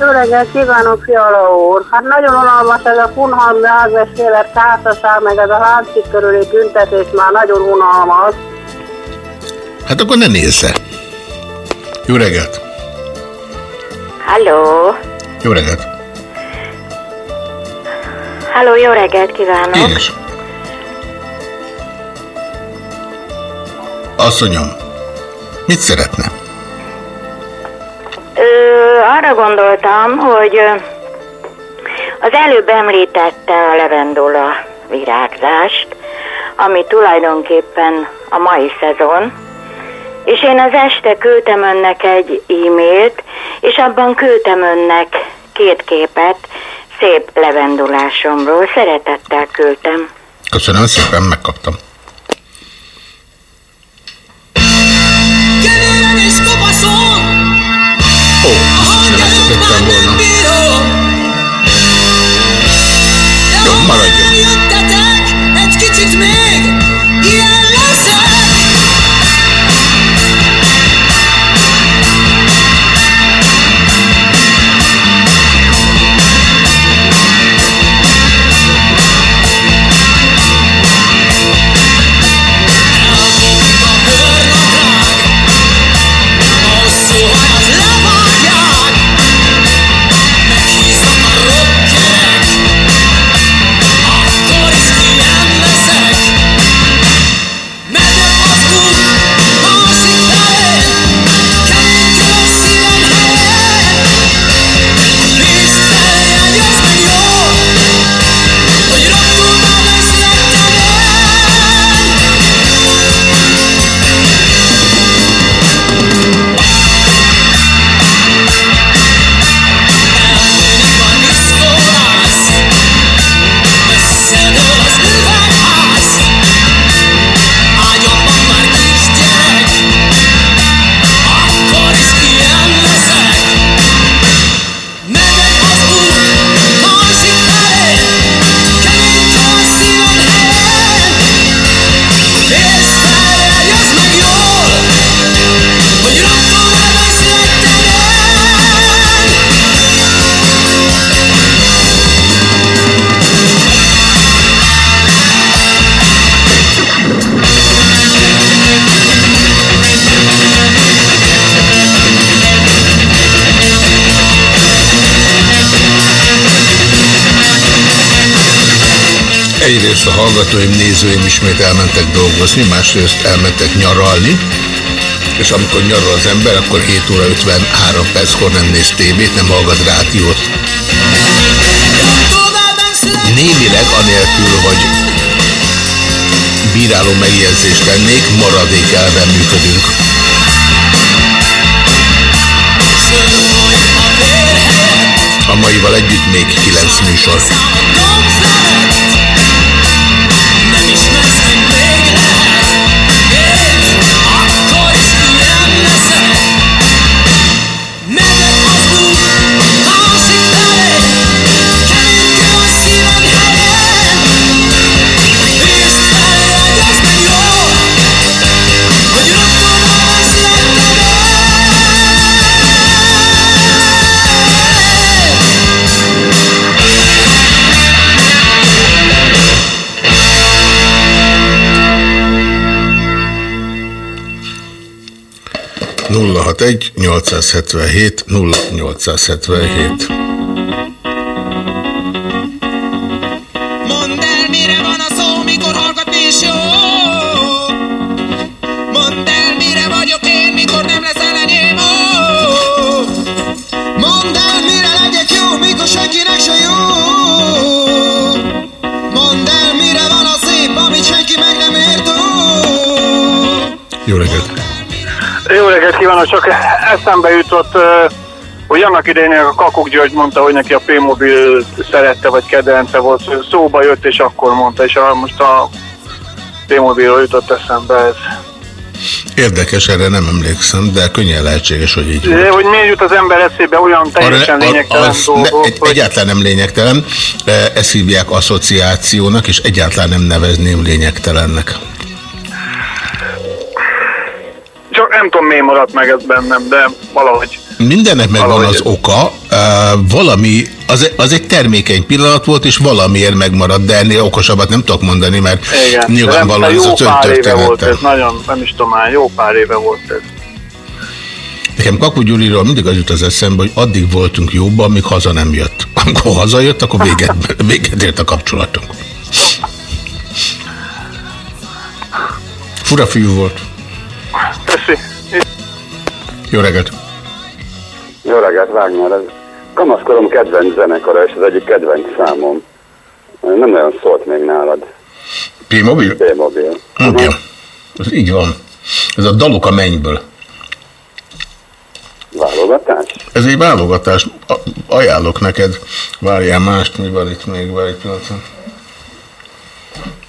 Jó reggelt kívánok, Fiala úr! Hát nagyon unalmas ez a Funhalmi házmestélet társaság, meg ez a láncik körüli tüntetés már nagyon unalmas. Hát akkor ne nézze. Jó reggelt! Halló! Jó reggelt! Halló, jó reggelt kívánok! Én is. Asszonyom, mit szeretne? Ö, arra gondoltam, hogy az előbb említette a levendula virágzást, ami tulajdonképpen a mai szezon, és én az este küldtem önnek egy e-mailt, és abban küldtem önnek két képet szép levendulásomról. Szeretettel küldtem. Köszönöm szépen, megkaptam. Egyrészt a hallgatóim, nézőim ismét elmentek dolgozni, másrészt elmentek nyaralni, és amikor nyaral az ember, akkor 7 óra 53 perckor nem néz tévét, nem hallgat rádiót. Némileg anélkül, hogy bíráló megjegyzést tennék, maradék elven működünk. A maival együtt még 9 műsor. 061 877 0877. csak eszembe jutott, hogy annak idején a Kakuk György mondta, hogy neki a P-mobil szerette, vagy kedvence volt, szóba jött, és akkor mondta, és most a P-mobilról jutott eszembe ez. Érdekes, erre nem emlékszem, de könnyen lehetséges, hogy így De, hogy miért jut az ember eszébe olyan teljesen Arra- lényegtelen az dolgok, ne, egy, egyáltalán nem lényegtelen, ezt hívják asszociációnak, és egyáltalán nem nevezném lényegtelennek. Nem tudom miért maradt meg ez bennem, de valahogy. Mindennek megvan az oka, uh, valami, az, az egy termékeny pillanat volt, és valamiért megmaradt, de ennél okosabbat nem tudok mondani, mert Igen, nyilvánvalóan ez az ön pár éve volt ez, nagyon, nem is tudom már, jó pár éve volt ez. Nekem Kaku Gyuriról mindig az jut az eszembe, hogy addig voltunk jóban, míg haza nem jött. Amikor hazajött, akkor véget, véget ért a kapcsolatunk. Fura fiú volt. Jó reggelt! Jó reggelt! Wagner. Ez kamaszkorom kedvenc zenekara, és az egyik kedvenc számom. Nem nagyon szólt még nálad. P-mobil? P-mobil. Igen. Ez így van. Ez a dalok a mennyből. Válogatás? Ez egy válogatás. Ajánlok neked. Várjál mást, mi van itt még? Várj egy pillanatra.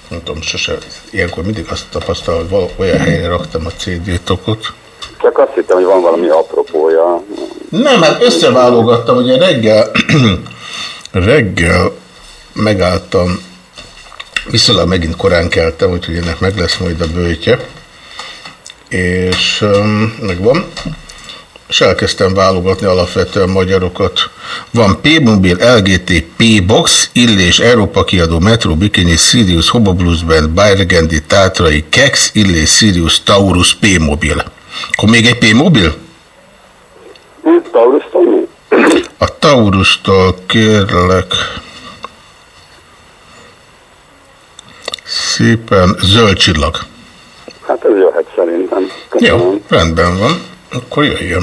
Nem tudom, sose. Ilyenkor mindig azt tapasztalom, hogy olyan helyre raktam a CD-tokot. Csak azt hittem, hogy van valami apropója. Nem, hát összeválogattam, ugye reggel, reggel megálltam, viszonylag megint korán keltem, úgyhogy ennek meg lesz majd a bőtje, és um, megvan, és elkezdtem válogatni alapvetően magyarokat. Van P-Mobil, LGT, P-Box, Illés, Európa kiadó, Metro, Bikini, Sirius, Hobo Blues Band, Bajregendi, Tátrai, Kex, Illés, Sirius, Taurus, P-Mobil. Akkor még egy P-Mobil? Taurustól mi? A Taurustól kérlek szépen zöld csillag. Hát ez jöhet szerintem. Köszönöm. Jó, rendben van. Akkor jöjjön.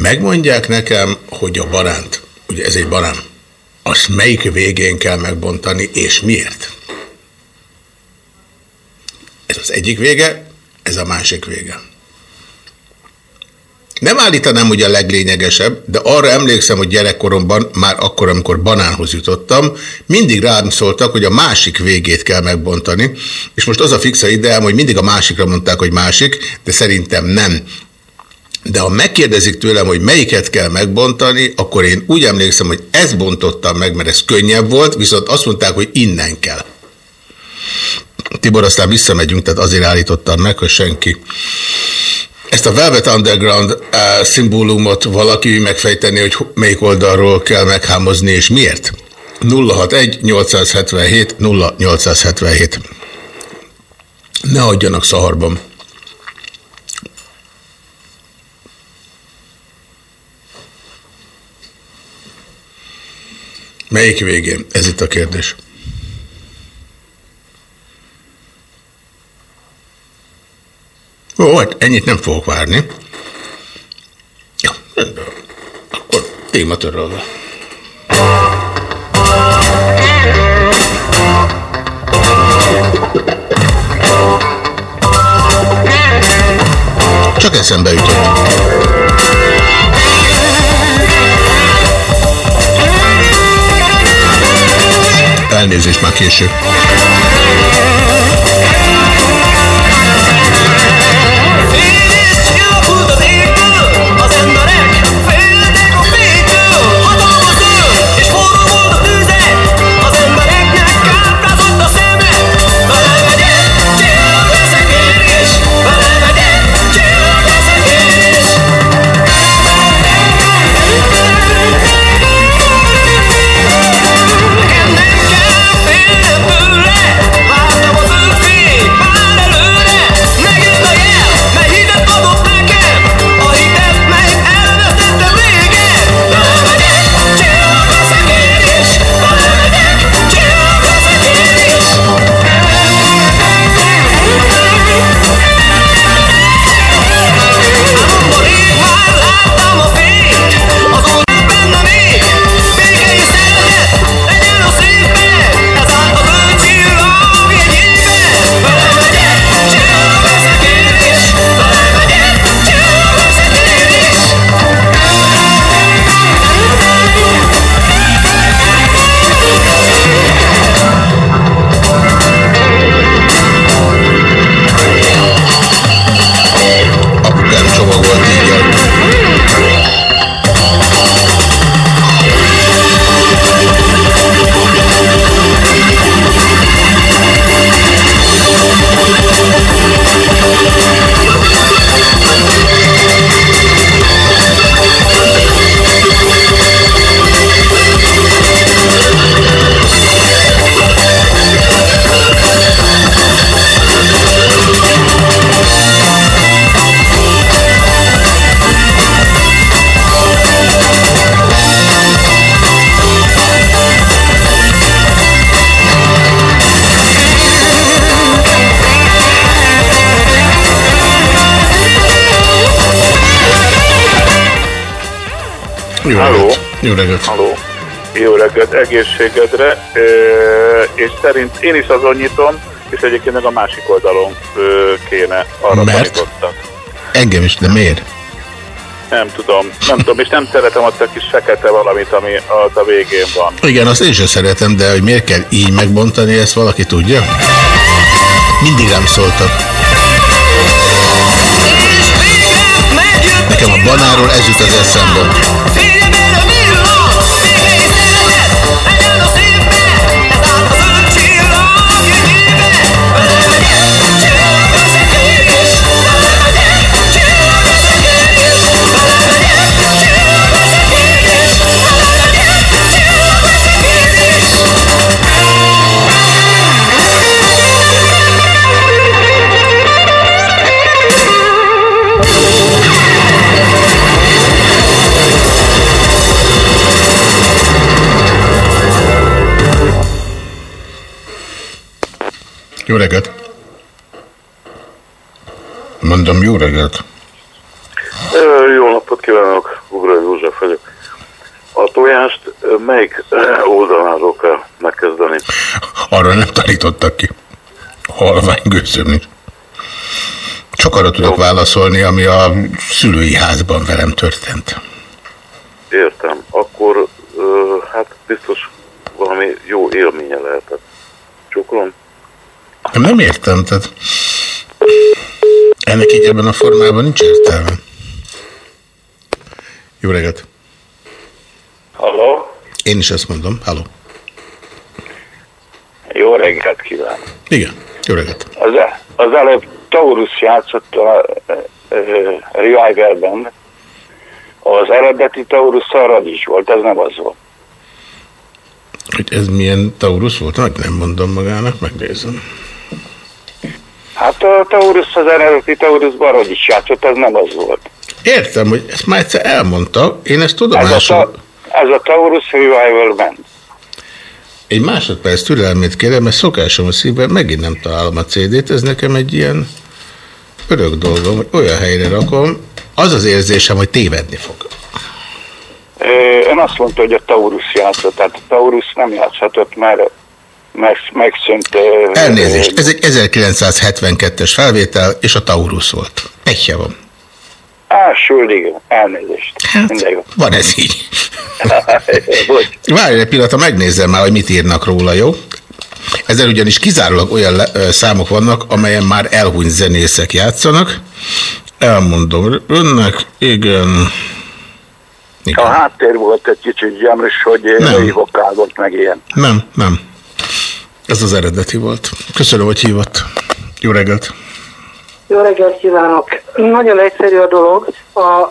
Megmondják nekem, hogy a baránt, ugye ez egy barán, azt melyik végén kell megbontani, és miért? Ez az egyik vége, ez a másik vége. Nem állítanám, hogy a leglényegesebb, de arra emlékszem, hogy gyerekkoromban, már akkor, amikor banánhoz jutottam, mindig rám szóltak, hogy a másik végét kell megbontani, és most az a fixa ideám, hogy mindig a másikra mondták, hogy másik, de szerintem nem. De ha megkérdezik tőlem, hogy melyiket kell megbontani, akkor én úgy emlékszem, hogy ezt bontottam meg, mert ez könnyebb volt, viszont azt mondták, hogy innen kell. Tibor, aztán visszamegyünk, tehát azért állítottam meg, hogy senki. Ezt a Velvet Underground uh, szimbólumot valaki megfejteni, hogy ho- melyik oldalról kell meghámozni, és miért? 061 877 0877 Ne adjanak szaharban. Melyik végén? Ez itt a kérdés. Jó, hát ennyit nem fogok várni. Rendben. Akkor téma törölve. Csak eszembe jutott. Elnézést már késő. Jó Halló. reggelt. Jó reggelt. Halló. Jó reggelt, egészségedre, és szerint én is azon nyitom, és egyébként meg a másik oldalon ö, kéne, arra Mert? tanítottak. Engem is, de miért? Nem tudom, nem tudom, és nem szeretem azt a kis fekete valamit, ami az a végén van. Igen, azt én sem szeretem, de hogy miért kell így megbontani, ezt valaki tudja? Mindig rám szóltak. Nekem a banáról ez jut az eszembe. Jó reggelt! Mondom, jó reggelt! Jó napot kívánok, Ugrai József vagyok. A tojást melyik oldaláról kell megkezdeni? Arra nem tanítottak ki. Halvány gőzöm nincs. Csak arra tudok válaszolni, ami a szülői házban velem történt. Értem. Akkor hát biztos valami jó élménye lehetett. Csuklom? Nem értem, tehát ennek így ebben a formában nincs értelme. Jó reggelt! Halló? Én is ezt mondom. Halló. Jó reggelt kívánok. Igen, jó reggelt. Az, e- az előbb Taurus játszott a e, Revival-ben. Az eredeti Taurus szarad is volt, ez nem az volt. Hogy ez milyen Taurus volt? Meg nem mondom magának, megnézem. Hát a Taurus, az eredeti Taurus Barod is játszott, ez nem az volt. Értem, hogy ezt már egyszer elmondta, én ezt Ez a, ez a Taurus Revival Band. Egy másodperc türelmét kérem, mert szokásom a szívben megint nem találom a CD-t, ez nekem egy ilyen örök dolgom, hogy olyan helyre rakom, az az érzésem, hogy tévedni fog. Ön azt mondta, hogy a Taurus játszott, tehát a Taurus nem játszhatott, mert meg, megszűnt. Elnézést, ez egy 1972-es felvétel, és a Taurus volt. Petje van. Á, Schuldig, elnézést. Hát, jó. Van ez így. Várj egy pillanat, megnézem már, hogy mit írnak róla, jó? Ezzel ugyanis kizárólag olyan számok vannak, amelyen már elhunyt zenészek játszanak. Elmondom önnek, igen. A háttér volt egy kicsit gyemrös, hogy volt meg ilyen. Nem, nem. Ez az eredeti volt. Köszönöm, hogy hívott. Jó reggelt. Jó reggelt kívánok! Nagyon egyszerű a dolog. A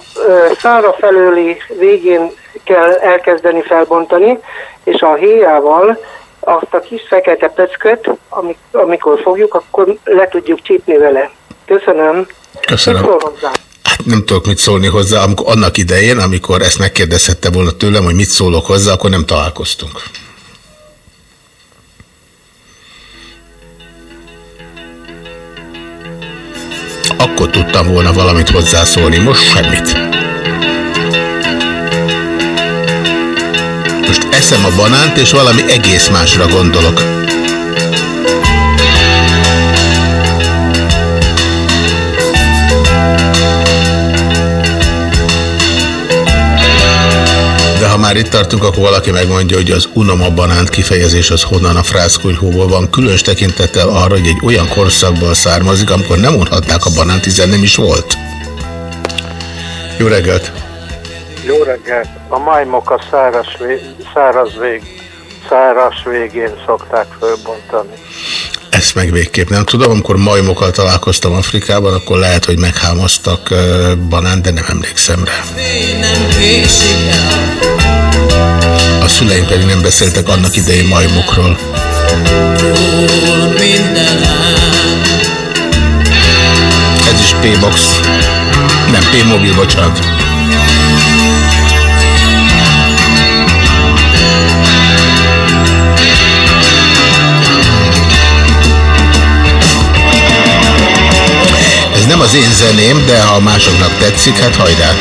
szára felőli végén kell elkezdeni felbontani, és a héjával azt a kis fekete pöcköt, amik, amikor fogjuk, akkor le tudjuk csípni vele. Köszönöm. Köszönöm. Hozzá? Hát nem tudok mit szólni hozzá. Amikor, annak idején, amikor ezt megkérdezhette volna tőlem, hogy mit szólok hozzá, akkor nem találkoztunk. Akkor tudtam volna valamit hozzászólni, most semmit. Most eszem a banánt, és valami egész másra gondolok. Ha már itt tartunk, akkor valaki megmondja, hogy az unom a banánt kifejezés az honnan a frászkunyhóból van, különös tekintettel arra, hogy egy olyan korszakból származik, amikor nem unhatták a banánt, hiszen nem is volt. Jó reggelt! Jó reggelt! A majmok a száraz, vég, száraz, vég, száraz végén szokták fölbontani. Ezt meg végképp nem tudom. Amikor majmokkal találkoztam Afrikában, akkor lehet, hogy meghámoztak banánt, de nem emlékszem rá. A szüleim pedig nem beszéltek annak idején majmokról. Ez is P-box. Nem, P-mobil, bocsánat. Az én zeném, de ha másoknak tetszik, hát hajrá!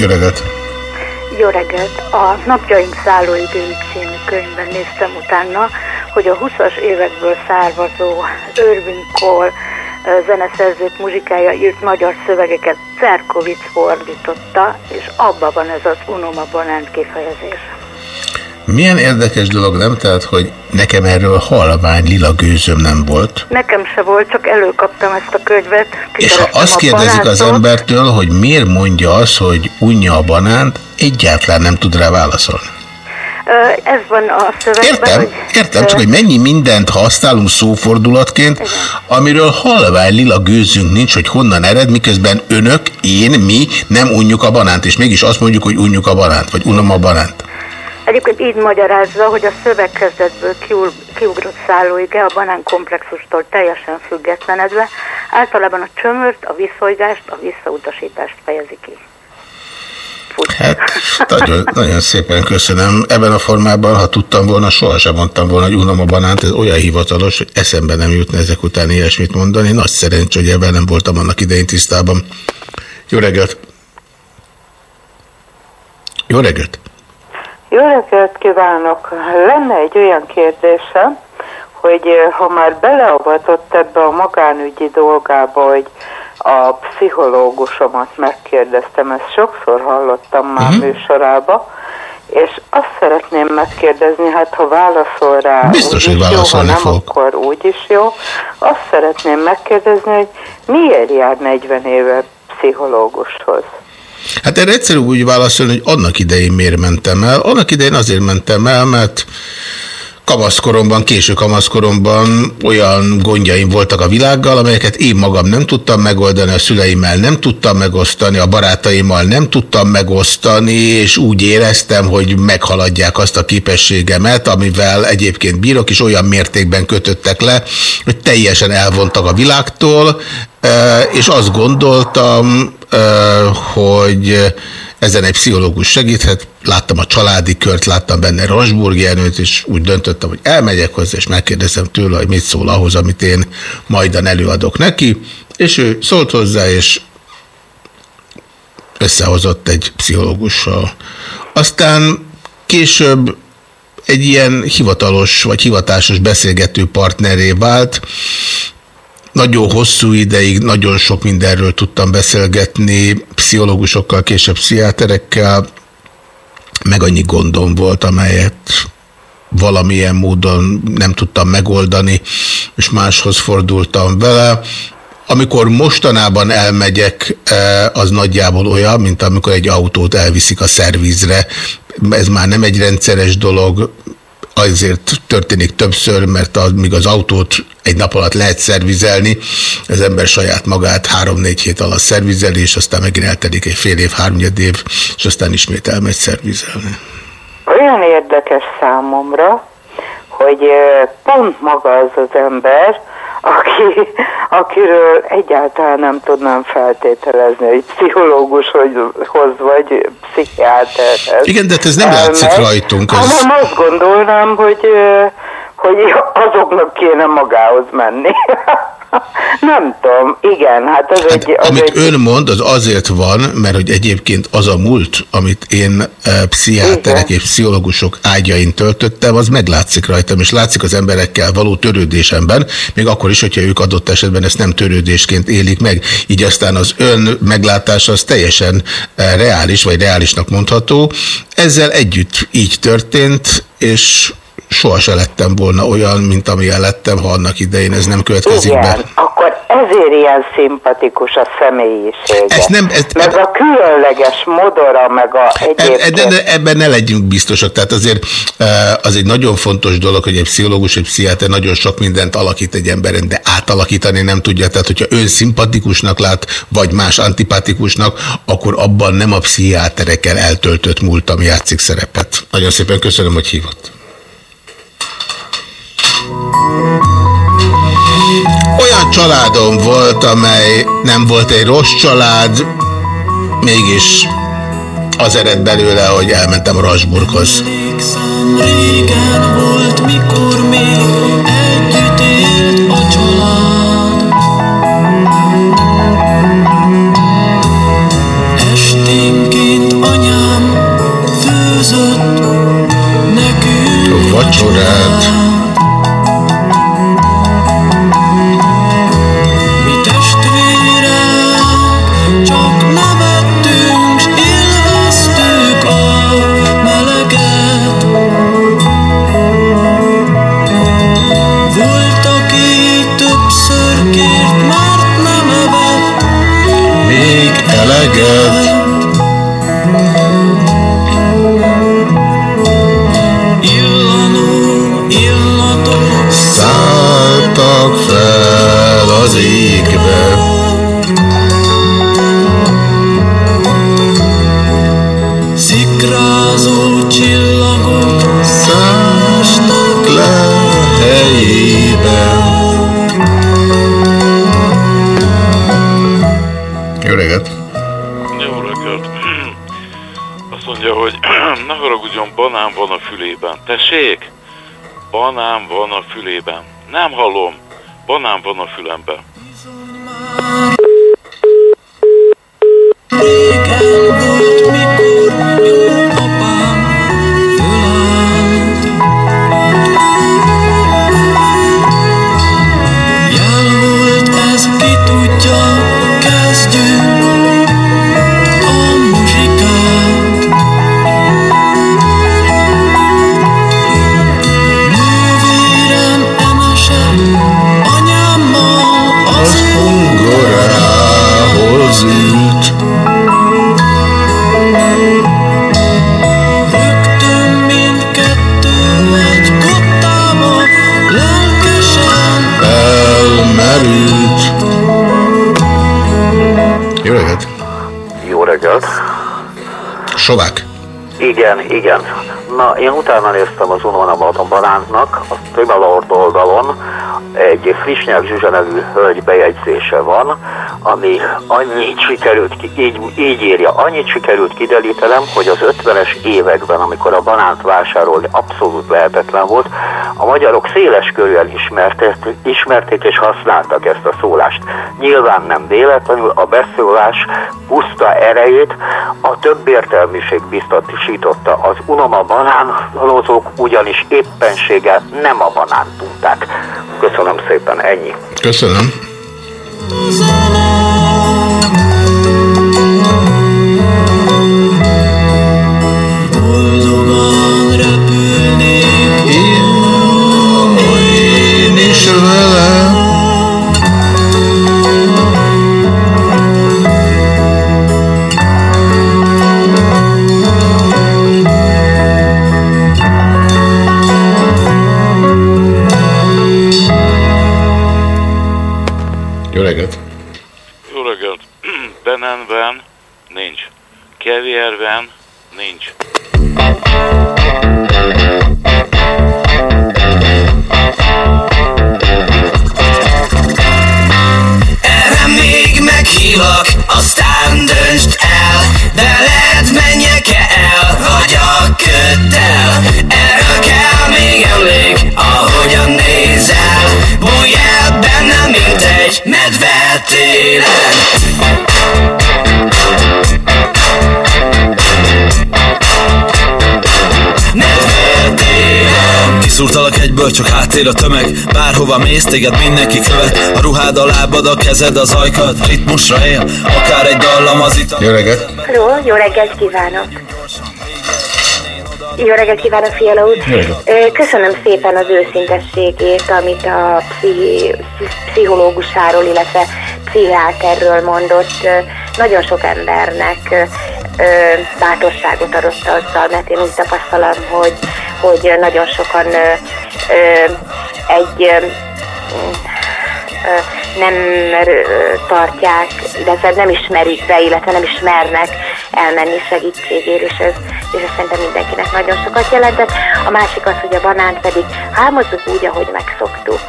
Jó reggelt! Jó reggelt! A Napjaink szállóidői című könyvben néztem utána, hogy a 20-as évekből származó Irving Cole zeneszerzők muzsikája írt magyar szövegeket Cerkovic fordította, és abban van ez az unoma banán kifejezés. Milyen érdekes dolog nem? Tehát, hogy nekem erről halvány lila gőzöm nem volt. Nekem se volt, csak előkaptam ezt a könyvet. És ha azt kérdezik az embertől, hogy miért mondja azt, hogy unja a banánt, egyáltalán nem tud rá válaszolni. Ez van a szövegben. Értem, hogy, értem, csak hogy mennyi mindent használunk szófordulatként, igen. amiről halvány lila gőzünk nincs, hogy honnan ered, miközben önök, én, mi nem unjuk a banánt, és mégis azt mondjuk, hogy unjuk a banánt, vagy unom a banánt. Egyébként így magyarázza, hogy a szövegkezdetből kiugrott szállóige a banán komplexustól teljesen függetlenedve általában a csömört, a visszolygást, a visszautasítást fejezi ki. Hát, nagyon, nagyon szépen köszönöm. Ebben a formában, ha tudtam volna, sohasem mondtam volna, hogy unom a banánt, ez olyan hivatalos, hogy eszembe nem jutna ezek után ilyesmit mondani. Nagy szerencsé, hogy ebben nem voltam annak idején tisztában. Jó reggelt! Jó reggelt! Jó reggelt kívánok! Lenne egy olyan kérdésem, hogy eh, ha már beleavatott ebbe a magánügyi dolgába, hogy a pszichológusomat megkérdeztem, ezt sokszor hallottam már uh-huh. műsorába, és azt szeretném megkérdezni, hát ha válaszol rá, Biztos, hogy jó, ha nem, fog. akkor úgy is jó. Azt szeretném megkérdezni, hogy miért jár 40 éve pszichológushoz? Hát erre egyszerű úgy válaszolni, hogy annak idején miért mentem el. Annak idején azért mentem el, mert kamaszkoromban, késő kamaszkoromban olyan gondjaim voltak a világgal, amelyeket én magam nem tudtam megoldani, a szüleimmel nem tudtam megosztani, a barátaimmal nem tudtam megosztani, és úgy éreztem, hogy meghaladják azt a képességemet, amivel egyébként bírok, és olyan mértékben kötöttek le, hogy teljesen elvontak a világtól, és azt gondoltam, hogy ezen egy pszichológus segíthet. Láttam a családi kört, láttam benne Rosburg Jenőt, és úgy döntöttem, hogy elmegyek hozzá, és megkérdezem tőle, hogy mit szól ahhoz, amit én majdan előadok neki, és ő szólt hozzá, és összehozott egy pszichológussal. Aztán később egy ilyen hivatalos vagy hivatásos beszélgető partneré vált, nagyon hosszú ideig nagyon sok mindenről tudtam beszélgetni, pszichológusokkal, később pszichiáterekkel, meg annyi gondom volt, amelyet valamilyen módon nem tudtam megoldani, és máshoz fordultam vele. Amikor mostanában elmegyek, eh, az nagyjából olyan, mint amikor egy autót elviszik a szervizre. Ez már nem egy rendszeres dolog, azért történik többször, mert az, míg az autót egy nap alatt lehet szervizelni, az ember saját magát három-négy hét alatt szervizeli, és aztán megint eltelik egy fél év, háromnyed év, és aztán ismét elmegy szervizelni. Olyan érdekes számomra, hogy pont maga az az ember, aki, akiről egyáltalán nem tudnám feltételezni, hogy pszichológushoz vagy pszichiáterhez. Igen, de hát ez nem látszik rajtunk. Ez... Hanem azt gondolnám, hogy, hogy azoknak kéne magához menni. Nem tudom, igen, hát ez hát, egy... Az amit egy... ön mond, az azért van, mert hogy egyébként az a múlt, amit én e, pszichiáterek és pszichológusok ágyain töltöttem, az meglátszik rajtam, és látszik az emberekkel való törődésemben, még akkor is, hogyha ők adott esetben ezt nem törődésként élik meg. Így aztán az ön meglátása az teljesen e, reális, vagy reálisnak mondható. Ezzel együtt így történt, és sohasem lettem volna olyan, mint amilyen lettem, ha annak idején ez nem következik Igen, be. akkor ezért ilyen szimpatikus a személyisége. Ez nem, ez, meg a különleges modora, meg a. E, de, de ebben ne legyünk biztosak. Tehát azért az egy nagyon fontos dolog, hogy egy pszichológus, egy pszichiáter nagyon sok mindent alakít egy emberen, de átalakítani nem tudja. Tehát, hogyha ön szimpatikusnak lát, vagy más antipatikusnak, akkor abban nem a pszichiáterekkel eltöltött múltam játszik szerepet. Nagyon szépen köszönöm, hogy hívott. Olyan családom volt, amely nem volt egy rossz család, mégis az ered belőle, hogy elmentem Rasburghoz. Régen volt, mikor még Nem hallom. Banán van a fülemben. Igen, igen. Na, én utána néztem az Unona Balaton Barántnak, a Trimalord oldalon egy Frisnyák Zsuzsa nevű hölgy bejegyzése van, ami annyit sikerült, ki, így, így írja, annyit sikerült kiderítenem, hogy az 50-es években, amikor a banánt vásárolni abszolút lehetetlen volt, a magyarok széles körűen ismerték, ismerték és használtak ezt a szólást. Nyilván nem véletlenül a beszólás puszta erejét a több értelmiség biztosította. Az unoma banánozók ugyanis éppenséggel nem a banánt tudták. Köszönöm szépen, ennyi. Köszönöm. Kiszúrtalak egyből, csak háttér a tömeg Bárhova mész, téged mindenki követ A ruhád a lábad, a kezed, az ajkad Ritmusra él, akár egy dallam az ital Jó reggelt! Halló, jó reggelt kívánok! Jó reggelt kívánok, Fiala úr! Köszönöm szépen az őszintességét, amit a pszichi, pszichológusáról, illetve pszichiáterről mondott. Nagyon sok embernek bátorságot adott azzal, mert én úgy tapasztalom, hogy, hogy nagyon sokan egy nem tartják, illetve nem ismerik be, illetve nem ismernek elmenni segítségért, és ez, és ez szerintem mindenkinek nagyon sokat jelentett. A másik az, hogy a banánt pedig hámozzuk úgy, ahogy megszoktuk.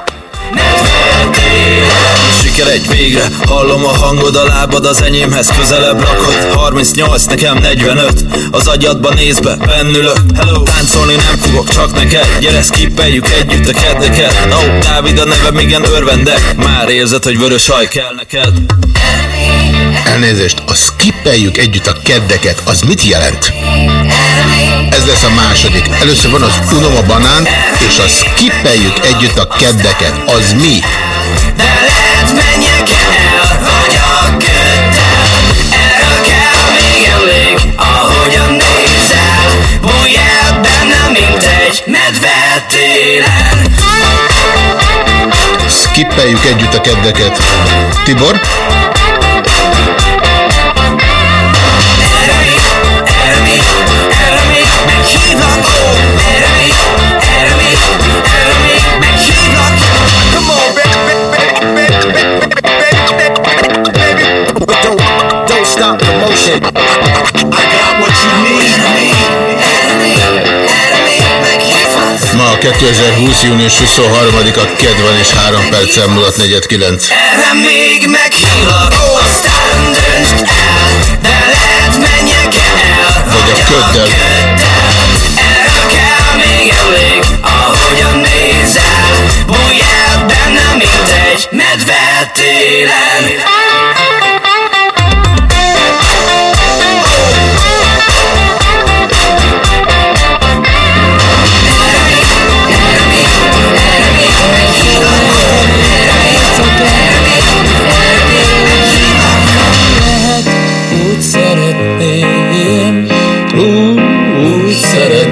Siker egy végre, hallom a hangod, a lábad az enyémhez közelebb rakod 38, nekem 45, az agyadba néz be, bennülök Hello, táncolni nem fogok, csak neked Gyere, skippeljük együtt a kedveket Oh, Dávid a nevem, igen örvendek Már érzed, hogy vörös haj kell neked Elnézést, a skippeljük együtt a keddeket, az mit jelent? Ez lesz a második. Először van az unom a banán, és a skippeljük együtt a keddeket. Az mi? Medve télen Skippeljük együtt a keddeket. Tibor? Erre még meghívlak, ó, erre még, erre még, erre még meghívlak Come on, Don't, don't stop the motion. I got what you need. 2020. június 23-a kedv van és 3 perccel múlott 49. Erre még meghívlak, aztán döntsd el De lehet menjek el, Vagy a köddel. Erről kell még emlék, ahogyan nézel Bújj el bennem, mint egy medve télen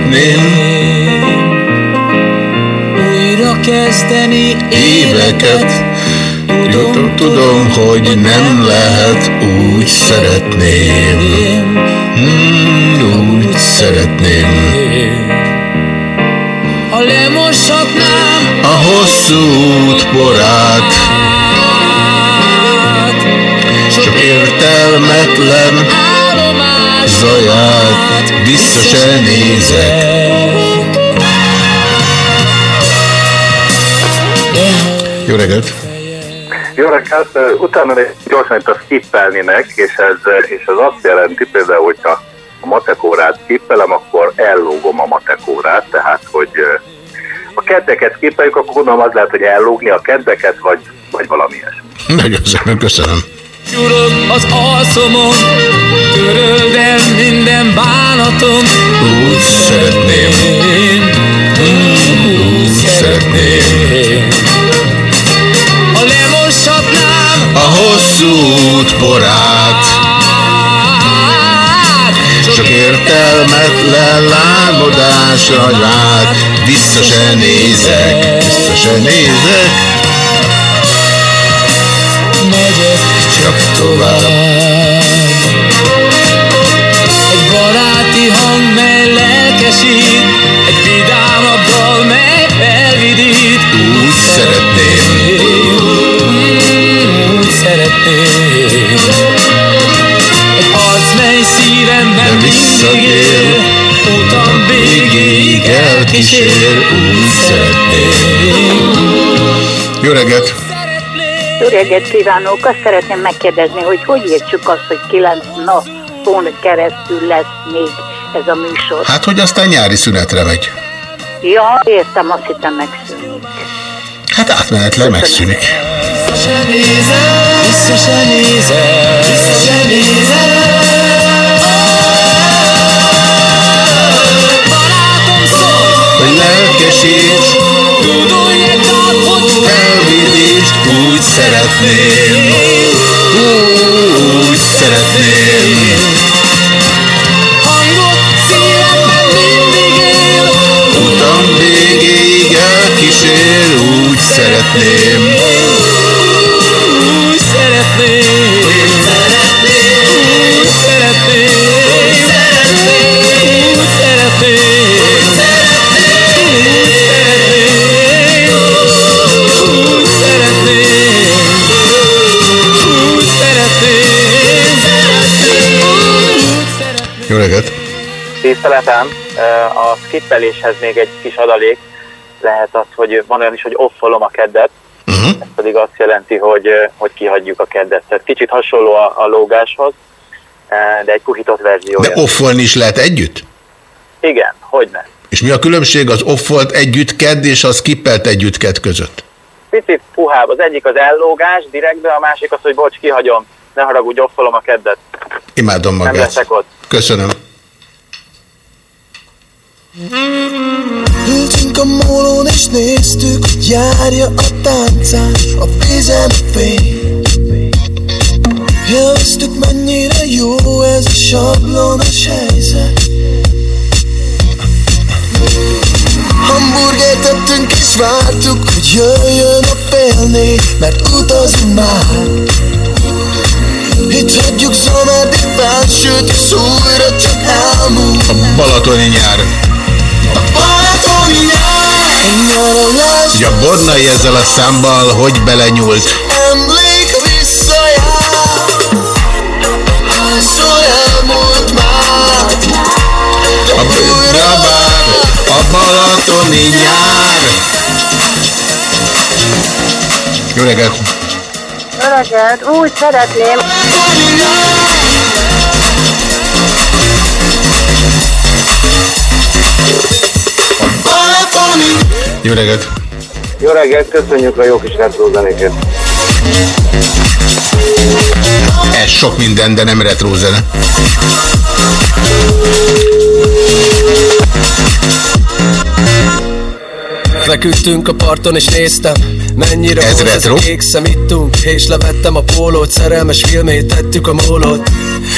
szeretném újra kezdeni éveket. Tudom, tudom, hogy nem lehet, úgy szeretném. Hmm, úgy szeretném. Ha lemoshatnám A hosszú út csak értelmetlen zaját vissza se nézek. Jó reggelt! Jó reggelt, utána gyorsan itt a skippelninek, és ez, és ez azt jelenti például, hogyha a matekórát skippelem, akkor ellógom a matekórát, tehát hogy a keddeket skippeljük, akkor gondolom az lehet, hogy ellógni a keddeket, vagy, vagy valami ilyesmi. Nagyon szépen köszönöm. Gyurog az alszomon, töröld el minden bánatom. Úgy szeretném, úgy szeretném. Ha lemoshatnám A hosszú út porát, csak értelmetlen álmodásra vált, vissza se nézek, vissza se nézek, csak tovább. Egy baráti hang, mely lelkesít, egy vidámabb dal, mely felvidít. Úgy szeretném, úgy szeretném. Egy arc, mely szívemben de visszatér, utam végéig elkísér, úgy szeretném. Jó reggelt! Reggelt kívánok! Azt szeretném megkérdezni, hogy hogy értsük azt, hogy kilenc napon keresztül lesz még ez a műsor. Hát, hogy aztán nyári szünetre megy. Ja, értem, azt hittem megszűnik. Hát átmenetleg megszűnik. Vissza úgy szeretném, úgy szeretném. hangot szívemben mindig él. Utam végéig elkísér, úgy szeretném. Tiszteletem, a skippeléshez még egy kis adalék lehet az, hogy van olyan is, hogy offolom a keddet, uh-huh. ez pedig azt jelenti, hogy, hogy kihagyjuk a keddet. Tehát kicsit hasonló a, a lógáshoz, de egy puhított verziója. De offolni is lehet együtt? Igen, hogy ne. És mi a különbség az offolt együtt kedd és a skippelt együtt kedd között? Picit puhább, az egyik az ellógás direktbe, a másik az, hogy bocs, kihagyom, ne haragudj, offolom a keddet. Imádom Nem magát. leszek ott. Köszönöm. Ültünk a mólón és néztük, hogy járja a táncát A vízen fény. Élveztük mennyire jó ez a sablonos helyzet. Hamburgert tettünk és vártuk, hogy jöjjön a fél négy Mert utazunk már. Itt hagyjuk Zomerdi felsőt, és újra csak elmúlt A Balatoni nyár. Ugye a Bornai ezzel a számmal hogy belenyúlt? emlék visszajár Hányszor elmúlt már A Brabár, a Balatoni nyár. Jó reggelt! Öreget, úgy szeretném. Jó reggelt! Jó reggelt, köszönjük a jó kis retro zenéket. Ez sok minden, de nem retro zene. Feküdtünk a parton és néztem Mennyire Ez volt ez a retro? kék szem ittunk És levettem a pólót, szerelmes filmét tettük a mólót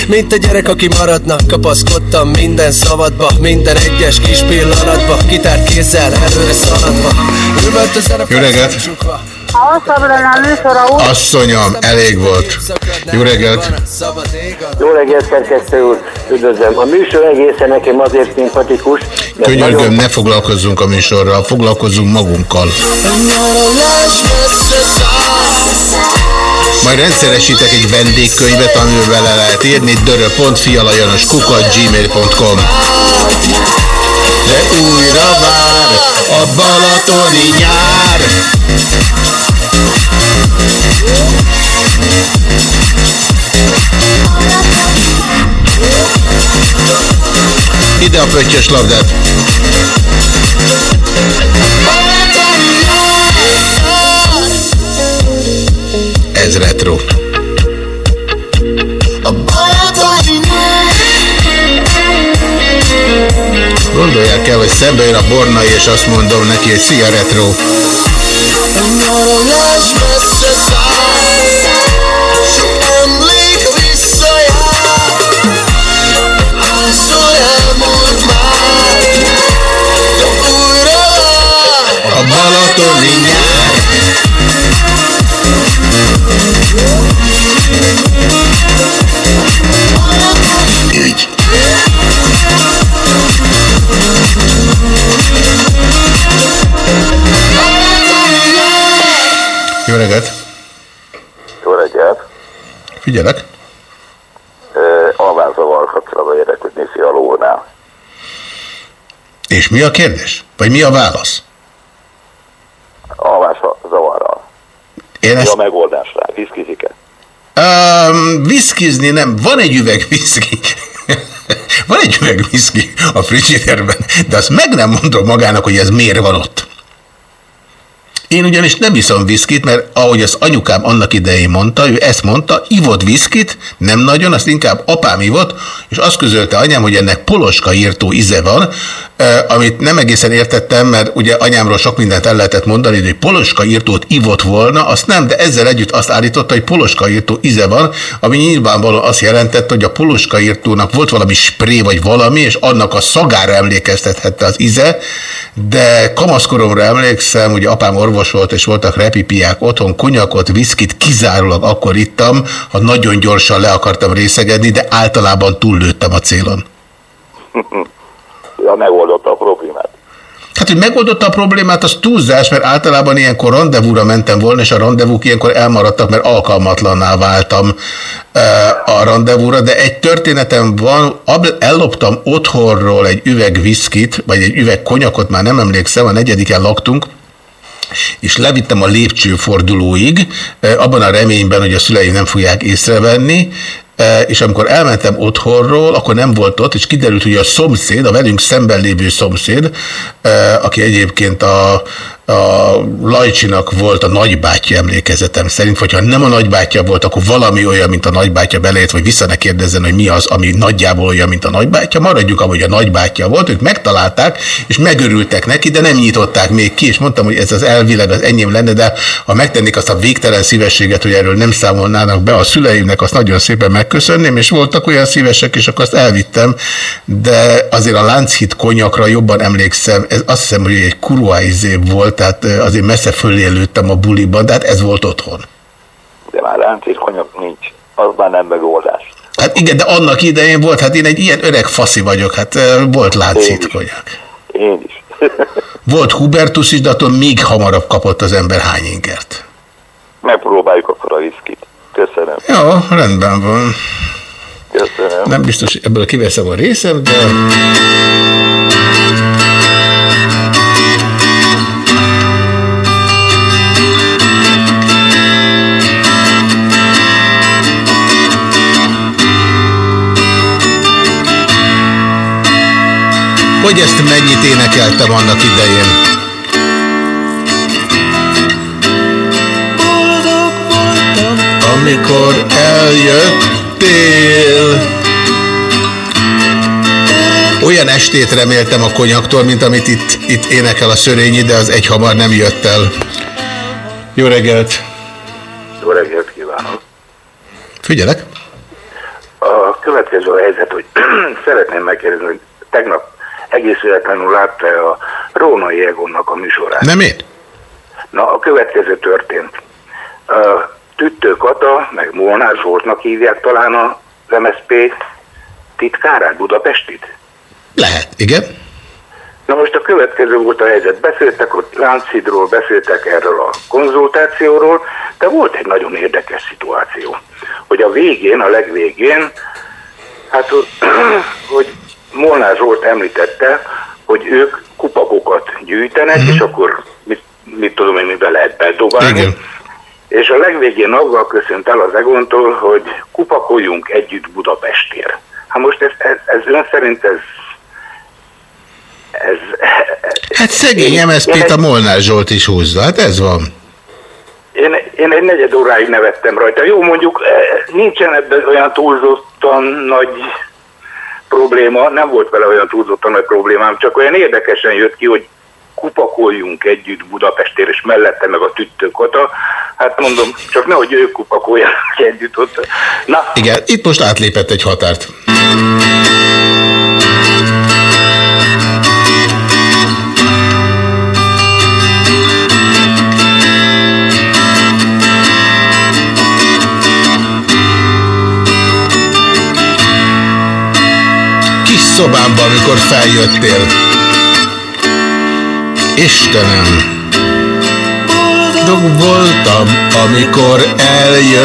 Mint a gyerek, aki maradna Kapaszkodtam minden szavadba Minden egyes kis pillanatba Kitárt kézzel előre szaladva Üvölt a Jó reggelt! A Asszonyom, elég volt. Jó reggelt! Jó reggelt, szerkesztő úr, üdvözlöm. A műsor egészen nekem azért szimpatikus, Könyörgöm, ne foglalkozzunk a műsorral, foglalkozzunk magunkkal. Majd rendszeresítek egy vendégkönyvet, amivel bele lehet írni dörö.fialajanos kukat gmail.com De újra vár a balatoni nyár. Ide a pöttyös labdát. Ez retro. Gondolják el, hogy szembe jön a Bornai, és azt mondom neki, hogy szia retro. Balatoni nyár. Ügy. Jó reggelt! jó reggelt. Figyelek! Alvázzavar kapcsolatban érdeklődni Fialónál. És mi a kérdés? Vagy mi a válasz? Alvás zavarral. Én Mi ezt a megoldás rá? Viszkizik-e? Um, viszkizni nem. Van egy üveg viszki. van egy üveg viszki a frigiderben, de azt meg nem mondom magának, hogy ez miért van ott. Én ugyanis nem iszom viszkit, mert ahogy az anyukám annak idején mondta, ő ezt mondta, ivott viszkit, nem nagyon, azt inkább apám ivott, és azt közölte anyám, hogy ennek poloska írtó íze van, amit nem egészen értettem, mert ugye anyámról sok mindent el lehetett mondani, hogy poloska írtót ivott volna, azt nem, de ezzel együtt azt állította, hogy poloska írtó íze van, ami nyilvánvalóan azt jelentette, hogy a poloska írtónak volt valami spré vagy valami, és annak a szagára emlékeztethette az íze, de kamaszkoromra emlékszem, hogy apám orvos volt, és voltak repipiák otthon, konyakot, viszkit kizárólag akkor ittam, ha nagyon gyorsan le akartam részegedni, de általában túllőttem a célon. Ja, megoldotta a problémát. Hát, hogy megoldotta a problémát, az túlzás, mert általában ilyenkor rendezvúra mentem volna, és a rendezvúk ilyenkor elmaradtak, mert alkalmatlanná váltam a rendezvúra, de egy történetem van, elloptam otthonról egy üveg viszkit, vagy egy üveg konyakot, már nem emlékszem, a negyediken laktunk, és levittem a lépcsőfordulóig, eh, abban a reményben, hogy a szüleim nem fogják észrevenni, eh, és amikor elmentem otthonról, akkor nem volt ott, és kiderült, hogy a szomszéd, a velünk szemben lévő szomszéd, eh, aki egyébként a a Lajcsinak volt a nagybátyja emlékezetem szerint, vagy ha nem a nagybátyja volt, akkor valami olyan, mint a nagybátyja belejött, vagy vissza ne kérdezzen, hogy mi az, ami nagyjából olyan, mint a nagybátyja. Maradjuk, ahogy a nagybátyja volt, ők megtalálták, és megörültek neki, de nem nyitották még ki, és mondtam, hogy ez az elvileg az enyém lenne, de ha megtennék azt a végtelen szívességet, hogy erről nem számolnának be a szüleimnek, azt nagyon szépen megköszönném, és voltak olyan szívesek, és akkor azt elvittem, de azért a Lánchíd konyakra jobban emlékszem, ez azt hiszem, hogy egy kuruái volt, tehát azért messze fölé lőttem a buliban, de hát ez volt otthon. De már láncít konyak nincs, az már nem megoldás. Hát igen, de annak idején volt, hát én egy ilyen öreg faszi vagyok, hát volt láncít konyak. Én is. volt Hubertus is, de attól még hamarabb kapott az ember hány ingert. Megpróbáljuk akkor a viszkit. Köszönöm. Jó, rendben van. Köszönöm. Nem biztos, ebből kiveszem a részem, de... énekeltem annak idején? Amikor eljöttél Olyan estét reméltem a konyaktól, mint amit itt, itt énekel a szörényi, de az egy hamar nem jött el. Jó reggelt! Jó reggelt kívánok! Figyelek! A következő a helyzet, hogy szeretném megkérdezni, hogy tegnap egész véletlenül látta a Rónai Egonnak a műsorát. Nem én? Na, a következő történt. A Tüttő Kata, meg Molnár Zsoltnak hívják talán az MSZP titkárát, Budapestit? Lehet, igen. Na most a következő volt a helyzet. Beszéltek ott Lánchidról, beszéltek erről a konzultációról, de volt egy nagyon érdekes szituáció, hogy a végén, a legvégén, hát hogy Molnár Zsolt említette, hogy ők kupakokat gyűjtenek, uh-huh. és akkor mit, mit tudom én, miben lehet bedobálni. Igen. És a legvégén avval köszönt el az Egontól, hogy kupakoljunk együtt Budapestért. Hát most ez, ez, ez ön szerint ez... ez hát szegény MSZP-t a Molnár Zsolt is húzza, hát ez van. Én, én egy negyed óráig nevettem rajta. Jó, mondjuk eh, nincsen ebben olyan túlzottan nagy probléma, nem volt vele olyan túlzottan nagy problémám, csak olyan érdekesen jött ki, hogy kupakoljunk együtt Budapestért, és mellette meg a tüttőkota. Hát mondom, csak nehogy ők kupakoljanak együtt ott. Na. Igen, itt most átlépett egy határt. Kis szobámban, amikor feljöttél. Istenem! Boldog voltam, amikor eljöttél.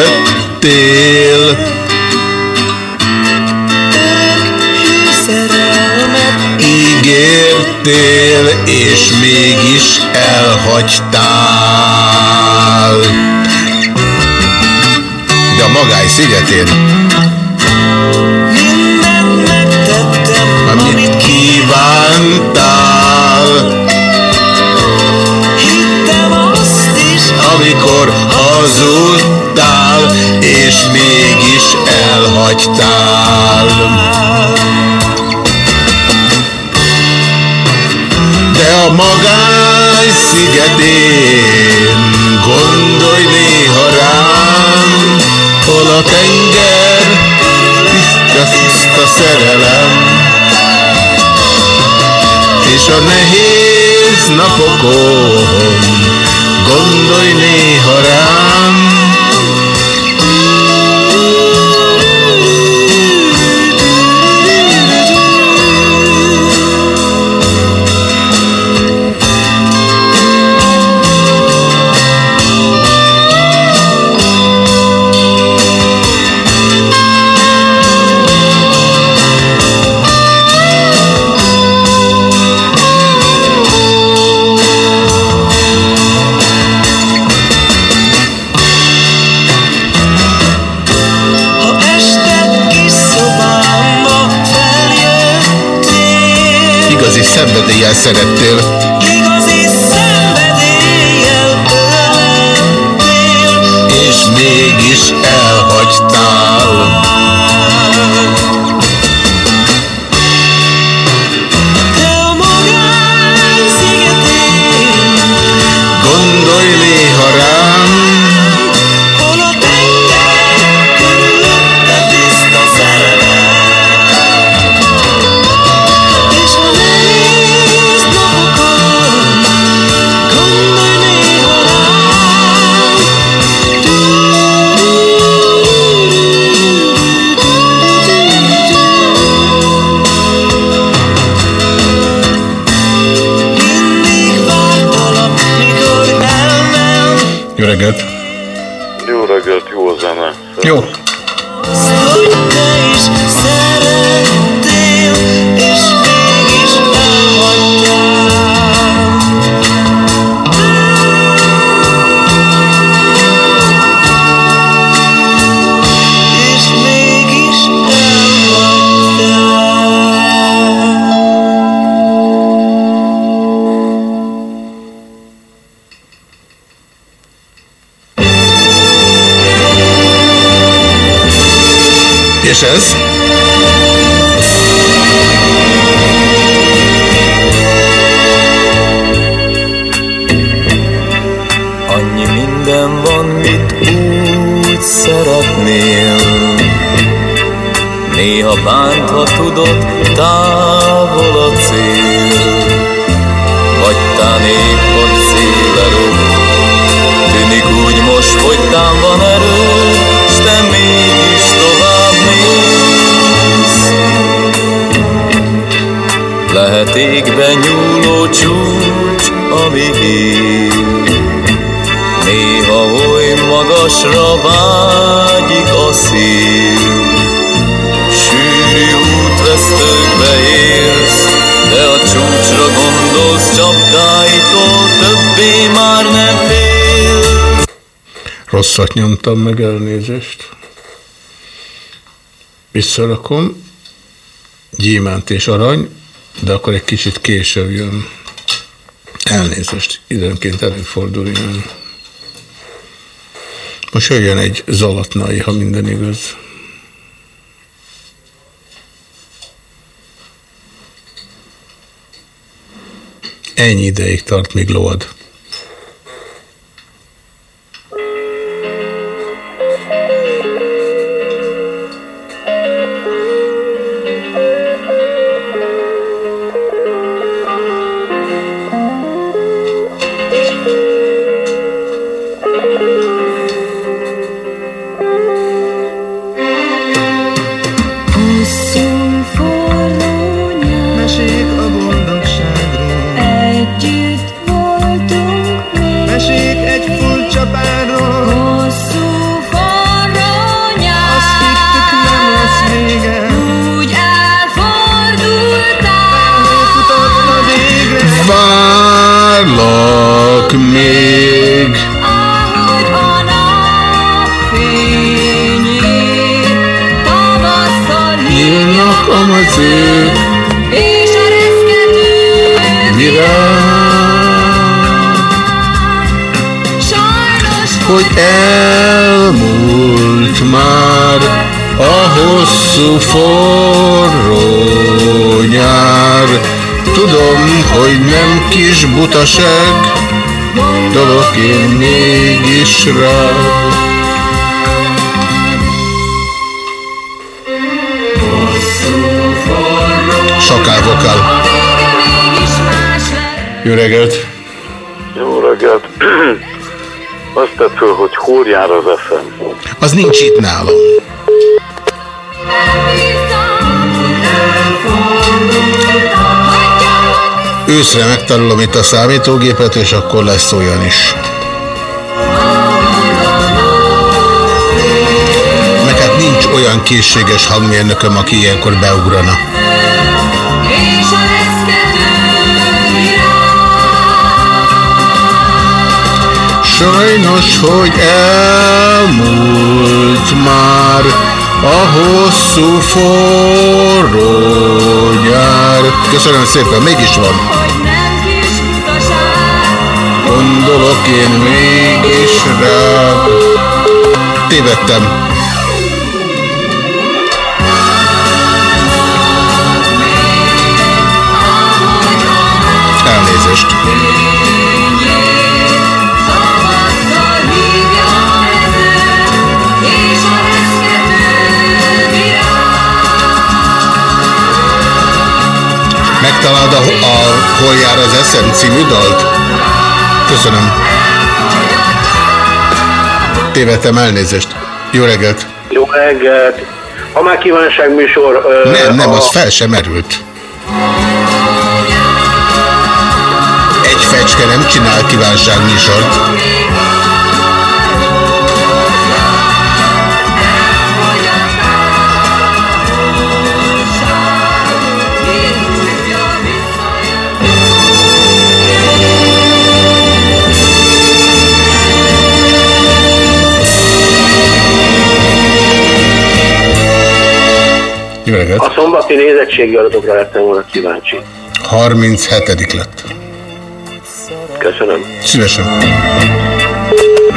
Ígértél, és mégis elhagytál. De a magány szigetén kívántál. amikor hazudtál, és mégis elhagytál. De a magány szigetén gondolj néha rám, hol a tenger, tiszta-tiszta szerelem, és a nehéz napokon Gondolj néha rám szerettél zene. Nyomtam meg, elnézést. Visszarakom. Gyémánt és arany, de akkor egy kicsit később jön. Elnézést, időnként előfordul ilyen. Most jöjjön egy zalatnai, ha minden igaz. Ennyi ideig tart, míg lovad. Őszre megtanulom itt a számítógépet, és akkor lesz olyan is. Meg hát nincs olyan készséges hangmérnököm, aki ilyenkor beugrana. Sajnos, hogy elmúlt már a hosszú forró nyár. Köszönöm szépen, mégis van. Gondolok én mégis rád. Tévedtem. Elnézést. Megtalálod a, a Hol jár az eszem című dalt? Köszönöm. Tévedtem, elnézést. Jó reggelt. Jó reggelt! Ha már kívánság műsor... ö, Nem, nem, a- az fel sem merült. Egy fecske nem csinál kívánságműsort. Jó reggelt. A szombati nézettségi adatokra lettem volna kíváncsi. 37. lett. Köszönöm. Szívesen.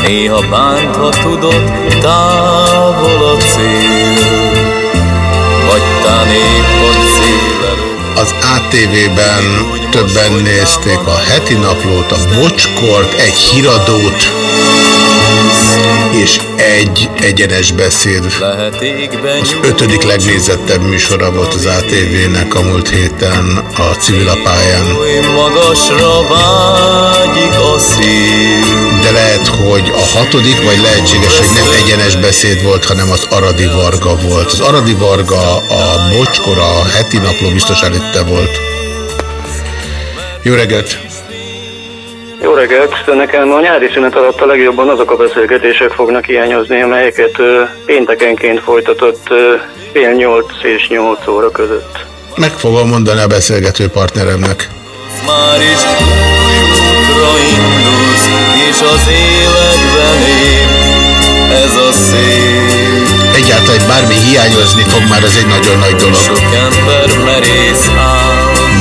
Néha bántva tudod, távol a cél, vagy tán épp a cél. Az ATV-ben többen nézték a heti naplót, a bocskort, egy híradót és egy egyenes beszéd. Az ötödik legnézettebb műsora volt az ATV-nek a múlt héten a civilapályán. nyújj, magasra vágyik a szív. De lehet, hogy a hatodik, vagy lehetséges, hogy nem egyenes beszéd volt, hanem az Aradi Varga volt. Az Aradi Varga a Bocskor, a heti napló biztos előtte volt. Jó reggelt! Jó reggelt! Nekem a nyári szünet alatt a legjobban azok a beszélgetések fognak hiányozni, amelyeket ö, péntekenként folytatott ö, fél nyolc és nyolc óra között. Meg fogom mondani a beszélgető partneremnek. Már is új útra indulsz, és az életben épp ez a szép. Egyáltalán, hogy bármi hiányozni fog, már ez egy nagyon nagy dolog. Sok ember merész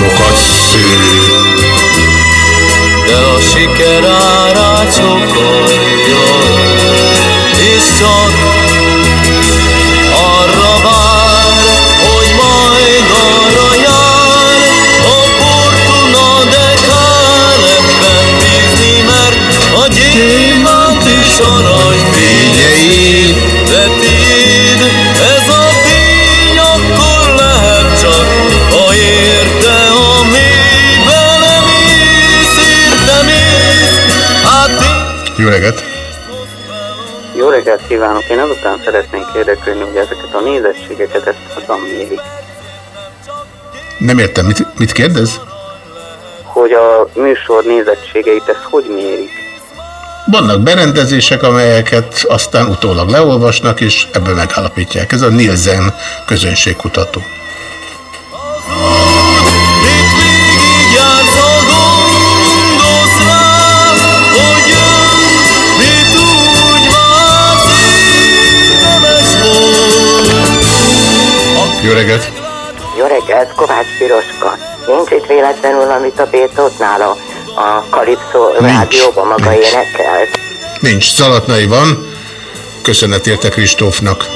Mokat szül. De a siker árát és csak arra vár, hogy majd arra jár. A fortuna, de kár ebben bízni, mert a gyémánt is arany kívánok! Én azután szeretnék érdeklődni, hogy ezeket a nézettségeket ezt hogyan mérik. Nem értem, mit, mit kérdez? Hogy a műsor nézettségeit ezt hogy mérik? Vannak berendezések, amelyeket aztán utólag leolvasnak, és ebből megállapítják. Ez a Nielsen közönségkutató. Reggelt! Jó reggelt, Kovács Piroska. Nincs itt véletlenül, amit a Bétótnál a, a Kalipszó rádióban maga énekelt. Nincs, Szalatnai van. Köszönet érte Kristófnak.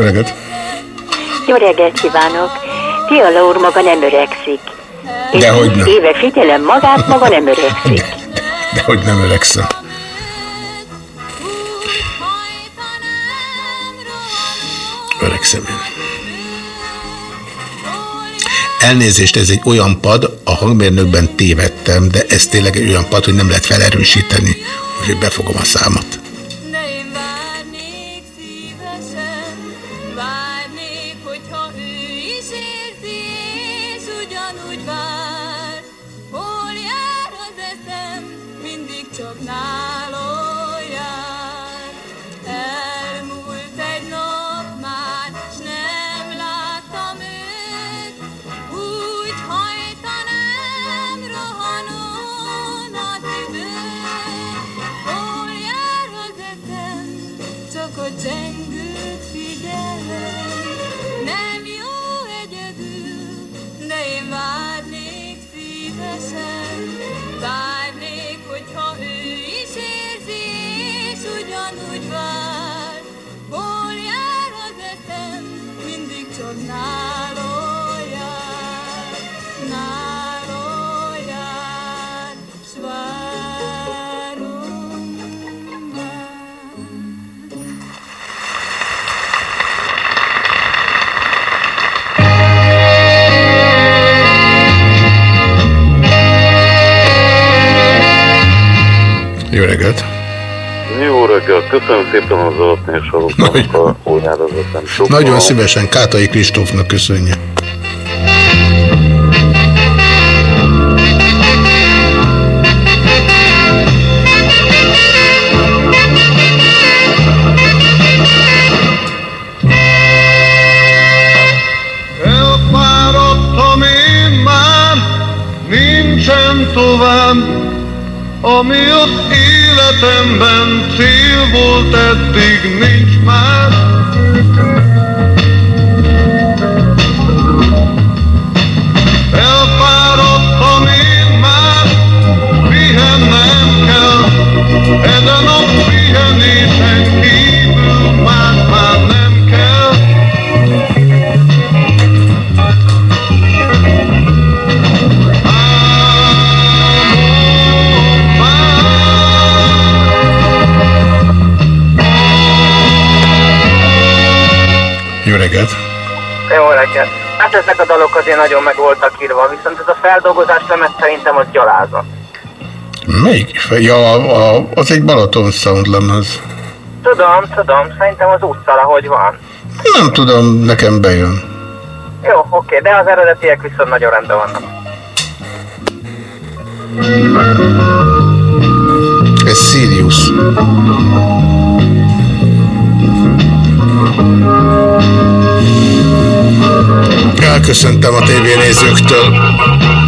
Jó reggelt! Jó reggelt kívánok! Fiala úr maga nem öregszik. És Dehogy nem. éve figyelem magát, maga nem öregszik. De hogy nem öregszem. Öregszem én. Elnézést, ez egy olyan pad, a hangmérnökben tévedtem, de ez tényleg egy olyan pad, hogy nem lehet felerősíteni, úgyhogy befogom a számot. Szépen az adatnél soroknak a. Nagyon szívesen Kátai Kristófnak köszönje. Elfáradtam én már, nincsen tovább, ami az életemben cél volt eddig, nincs már. Jó reggelt! Jó reggelt. Hát ezek a dalok azért nagyon meg voltak írva, viszont ez a feldolgozás lemez szerintem az gyalázat. Melyik? Ja, a, az egy Balaton Sound lemez. Tudom, tudom, szerintem az útszal, ahogy van. Nem tudom, nekem bejön. Jó, oké, de az eredetiek viszont nagyon rendben vannak. Ez Sirius. Elköszöntem a tévénézőktől. Jó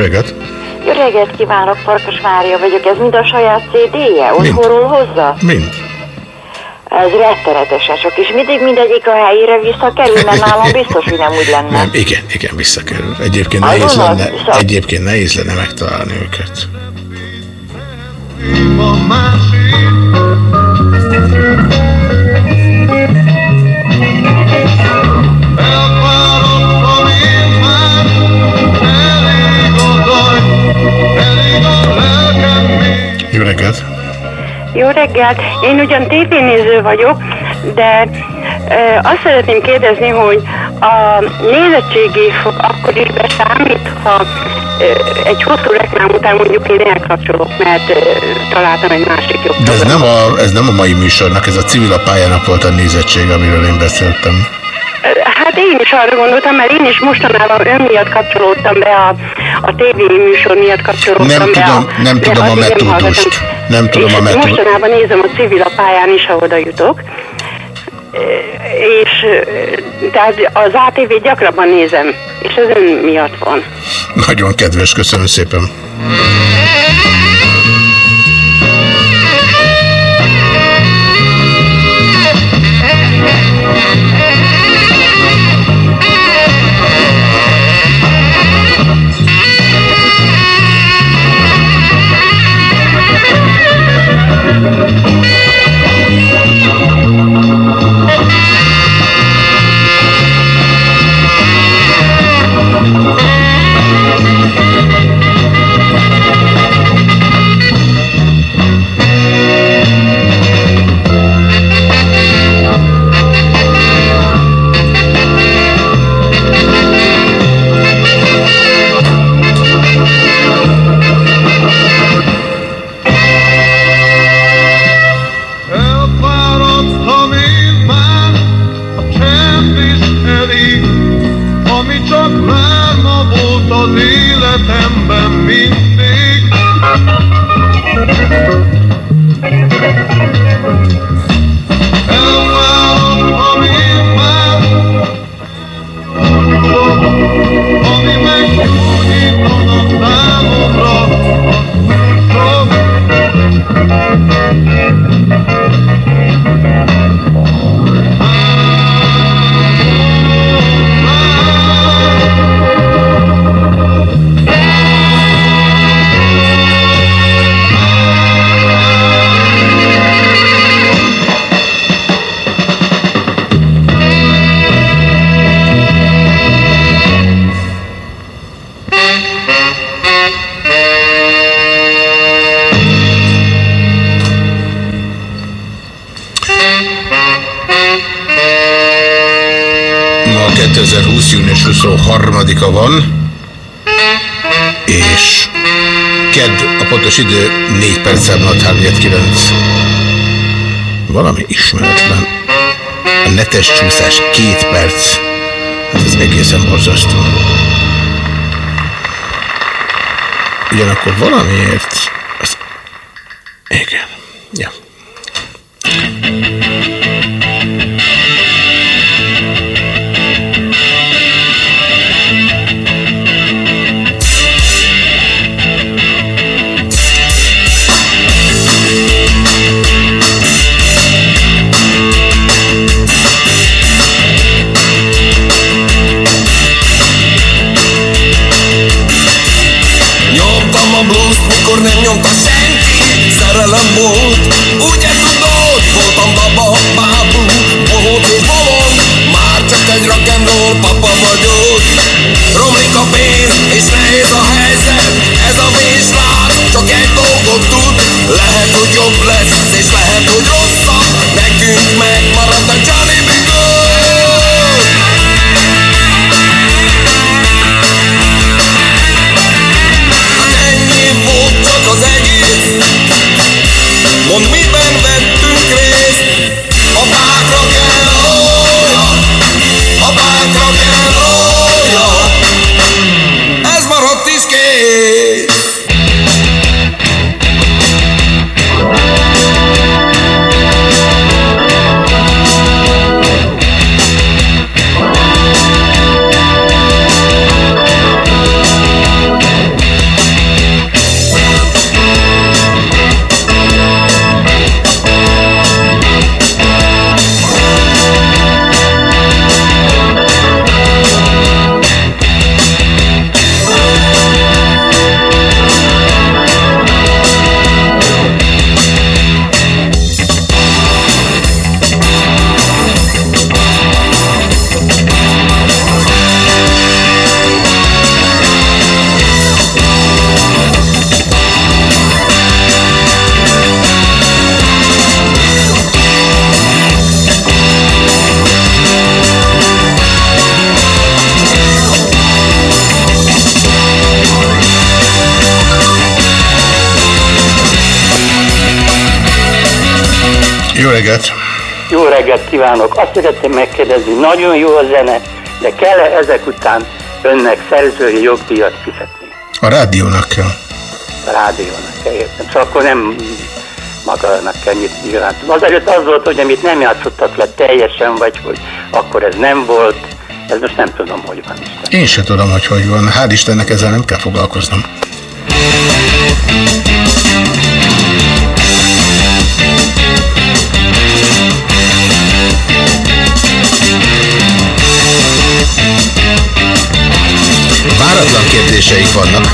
reggelt! Jó reggelt kívánok, Farkas Mária vagyok. Ez mind a saját CD-je? Otthonról hozza? Mind. Ez rettenetesen sok, és mindig mindegyik a helyére visszakerül, mert nálam biztos, hogy nem úgy lenne. Nem, igen, igen, visszakerül. Egyébként Azon nehéz lenne, szóval- egyébként nehéz lenne megtalálni őket. Elfáradtam Jó reggelt! Jó reggelt! Én ugyan tévénéző vagyok, de ö, azt szeretném kérdezni, hogy a nézettségi fok akkor is beszámít, ha egy hosszú reklám után mondjuk én elkapcsolok, mert találtam egy másik jobb De ez nem, a, ez nem a mai műsornak, ez a civil a pályának volt a nézettség, amiről én beszéltem. Hát én is arra gondoltam, mert én is mostanában ön miatt kapcsolódtam be a, a tévé műsor miatt kapcsolódtam Nem be tudom, a, nem tudom a metódust. Nem tudom a metódust. mostanában nézem a civil a pályán is, ha oda jutok. És tehát az ATV gyakrabban nézem, és ez ön miatt van. Nagyon kedves, köszönöm szépen. Idő 4 perccel múlott 9. Valami ismeretlen. A netes csúszás két perc. Hát ez egészen borzasztó. Ugyanakkor valamiért... reggelt kívánok! Azt szeretném megkérdezni, nagyon jó a zene, de kell-e ezek után önnek szerzői jogdíjat fizetni? A rádiónak kell. A rádiónak kell értem. Csak akkor nem magának kell nyitni nyilván. Azért az volt, hogy amit nem játszottak le teljesen, vagy hogy akkor ez nem volt. Ez most nem tudom, hogy van is. Én se tudom, hogy hogy van. Hál' Istennek ezzel nem kell foglalkoznom. Kérdéseik vannak.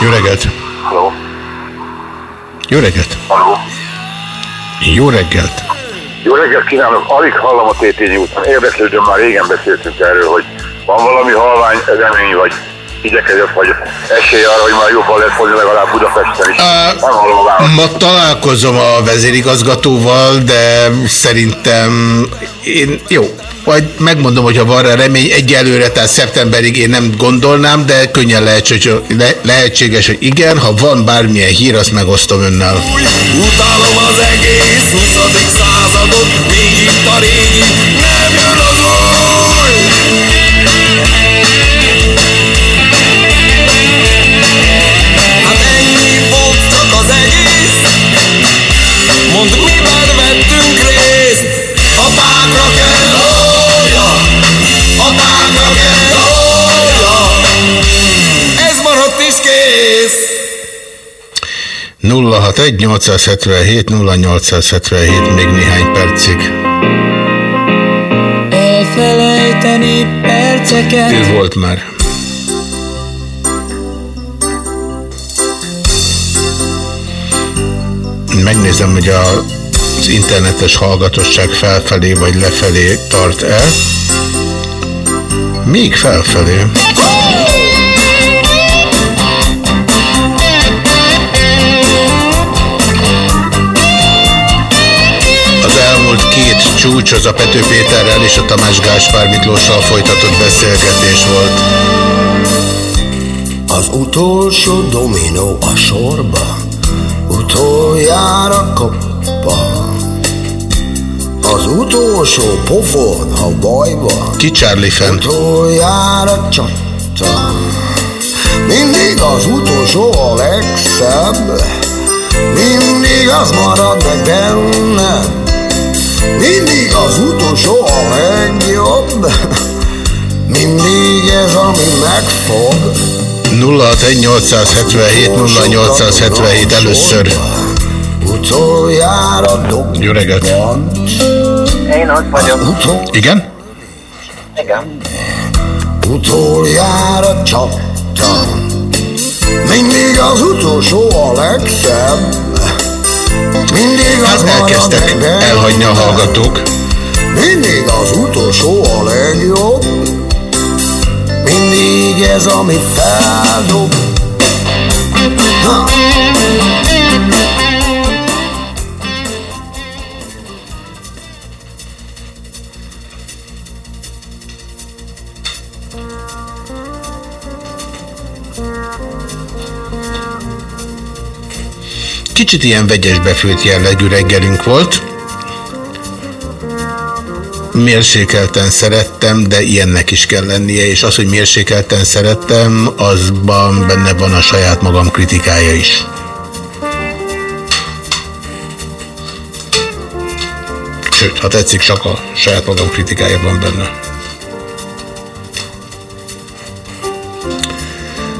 Jó reggelt! Jó reggelt! Jó reggelt! Jó reggelt kívánok! Alig hallom a Tétényi úton. Érdeklődöm, már régen beszéltünk erről, hogy van valami halvány remény, vagy igyekezett, vagy esély arra, hogy már jobban lesz hozni legalább Budapesten is. Nem hallom a. Ma találkozom a vezérigazgatóval, de szerintem én, jó, majd megmondom, hogyha van rá remény egyelőre, tehát szeptemberig én nem gondolnám, de könnyen lehetséges, le, lehetséges, hogy igen, ha van bármilyen hír, azt megosztom önnel. Utálom az egész a Nem jön az új. Hát ennyi volt csak az egész. Mondd miben vettünk részt? Apákra kell ója Apákra kell ója Ez maradt is kész. 061 877 0877 még néhány percig. Elfelejteni perceket Ő volt már. Megnézem, hogy a, az internetes hallgatosság felfelé vagy lefelé tart el. Még felfelé. Az elmúlt két csúcs az a Pető Péterrel és a Tamás Gáspár Miklóssal folytatott beszélgetés volt. Az utolsó dominó a sorba, utoljára kappa. Az utolsó pofon, ha baj van, Ki Charlie fent? utoljára csatta. Mindig az utolsó a legszebb, mindig az marad meg benned. Mindig az utolsó a legjobb, mindig ez, ami megfog. 061 0877 először. Utoljára dob. Jó reggelt! Én ott vagyok. Igen? Igen. Utoljára csaptam Mindig az utolsó a legszebb Mindig az elkezdtek elhagyni a hallgatók. Mindig az utolsó a legjobb Mindig ez, ami feldob Ha. Kicsit ilyen vegyes befőtt jellegű reggelünk volt. Mérsékelten szerettem, de ilyennek is kell lennie, és az, hogy mérsékelten szerettem, azban benne van a saját magam kritikája is. Sőt, ha tetszik, csak a saját magam kritikája van benne.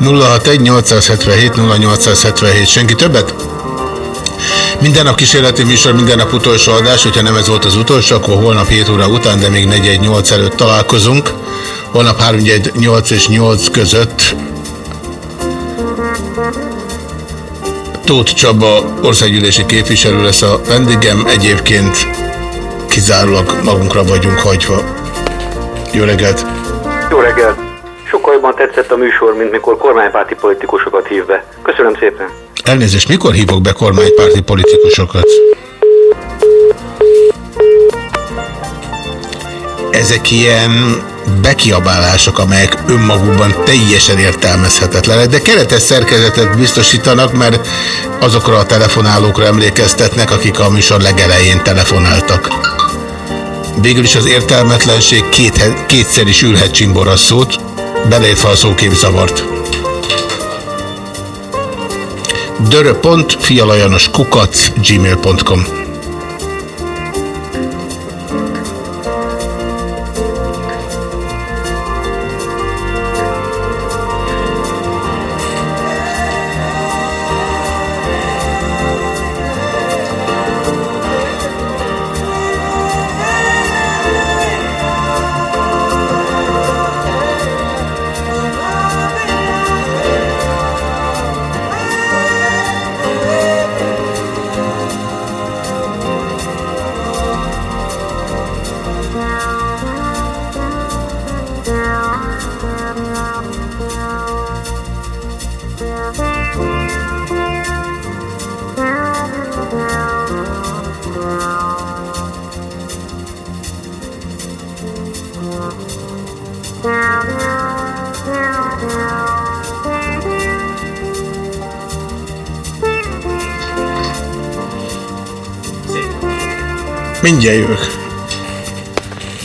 Nulla 877 0877 senki többet? Minden nap kísérleti műsor, minden nap utolsó adás, hogyha nem ez volt az utolsó, akkor holnap 7 óra után, de még 418 előtt találkozunk. Holnap 3 8 és 8 között Tóth Csaba országgyűlési képviselő lesz a vendégem, egyébként kizárólag magunkra vagyunk hagyva. Jó reggelt! Jó reggelt! Sokkal jobban tetszett a műsor, mint mikor kormánypárti politikusokat hív be. Köszönöm szépen! Elnézést, mikor hívok be kormánypárti politikusokat? Ezek ilyen bekiabálások, amelyek önmagukban teljesen értelmezhetetlenek, de keretes szerkezetet biztosítanak, mert azokra a telefonálókra emlékeztetnek, akik a műsor legelején telefonáltak. Végül is az értelmetlenség két, kétszer is ülhet csimborasszót, beleértve a szóképzavart. dörö.fialajanoskukac gmail.com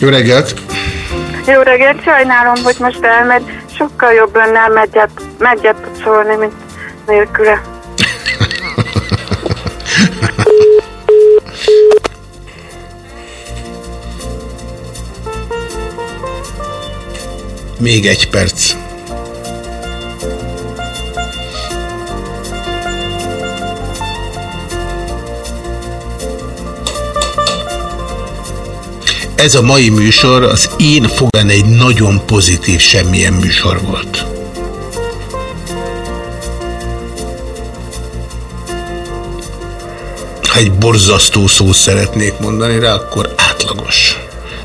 Jó reggelt! Jó reggelt, sajnálom, hogy most elmegy. Sokkal jobb önnel megyet, megyet szólni, mint nélküle. Még egy perc. Ez a mai műsor az én fogán egy nagyon pozitív semmilyen műsor volt. Ha egy borzasztó szót szeretnék mondani rá, akkor átlagos.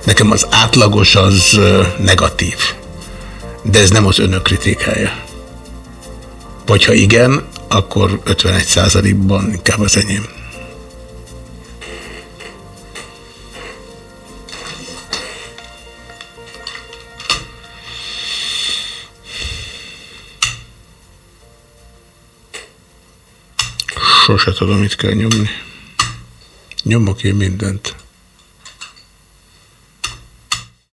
Nekem az átlagos az negatív. De ez nem az önök kritikája. Vagy ha igen, akkor 51%-ban inkább az enyém. Sose tudom, mit kell nyomni. Nyomok én mindent.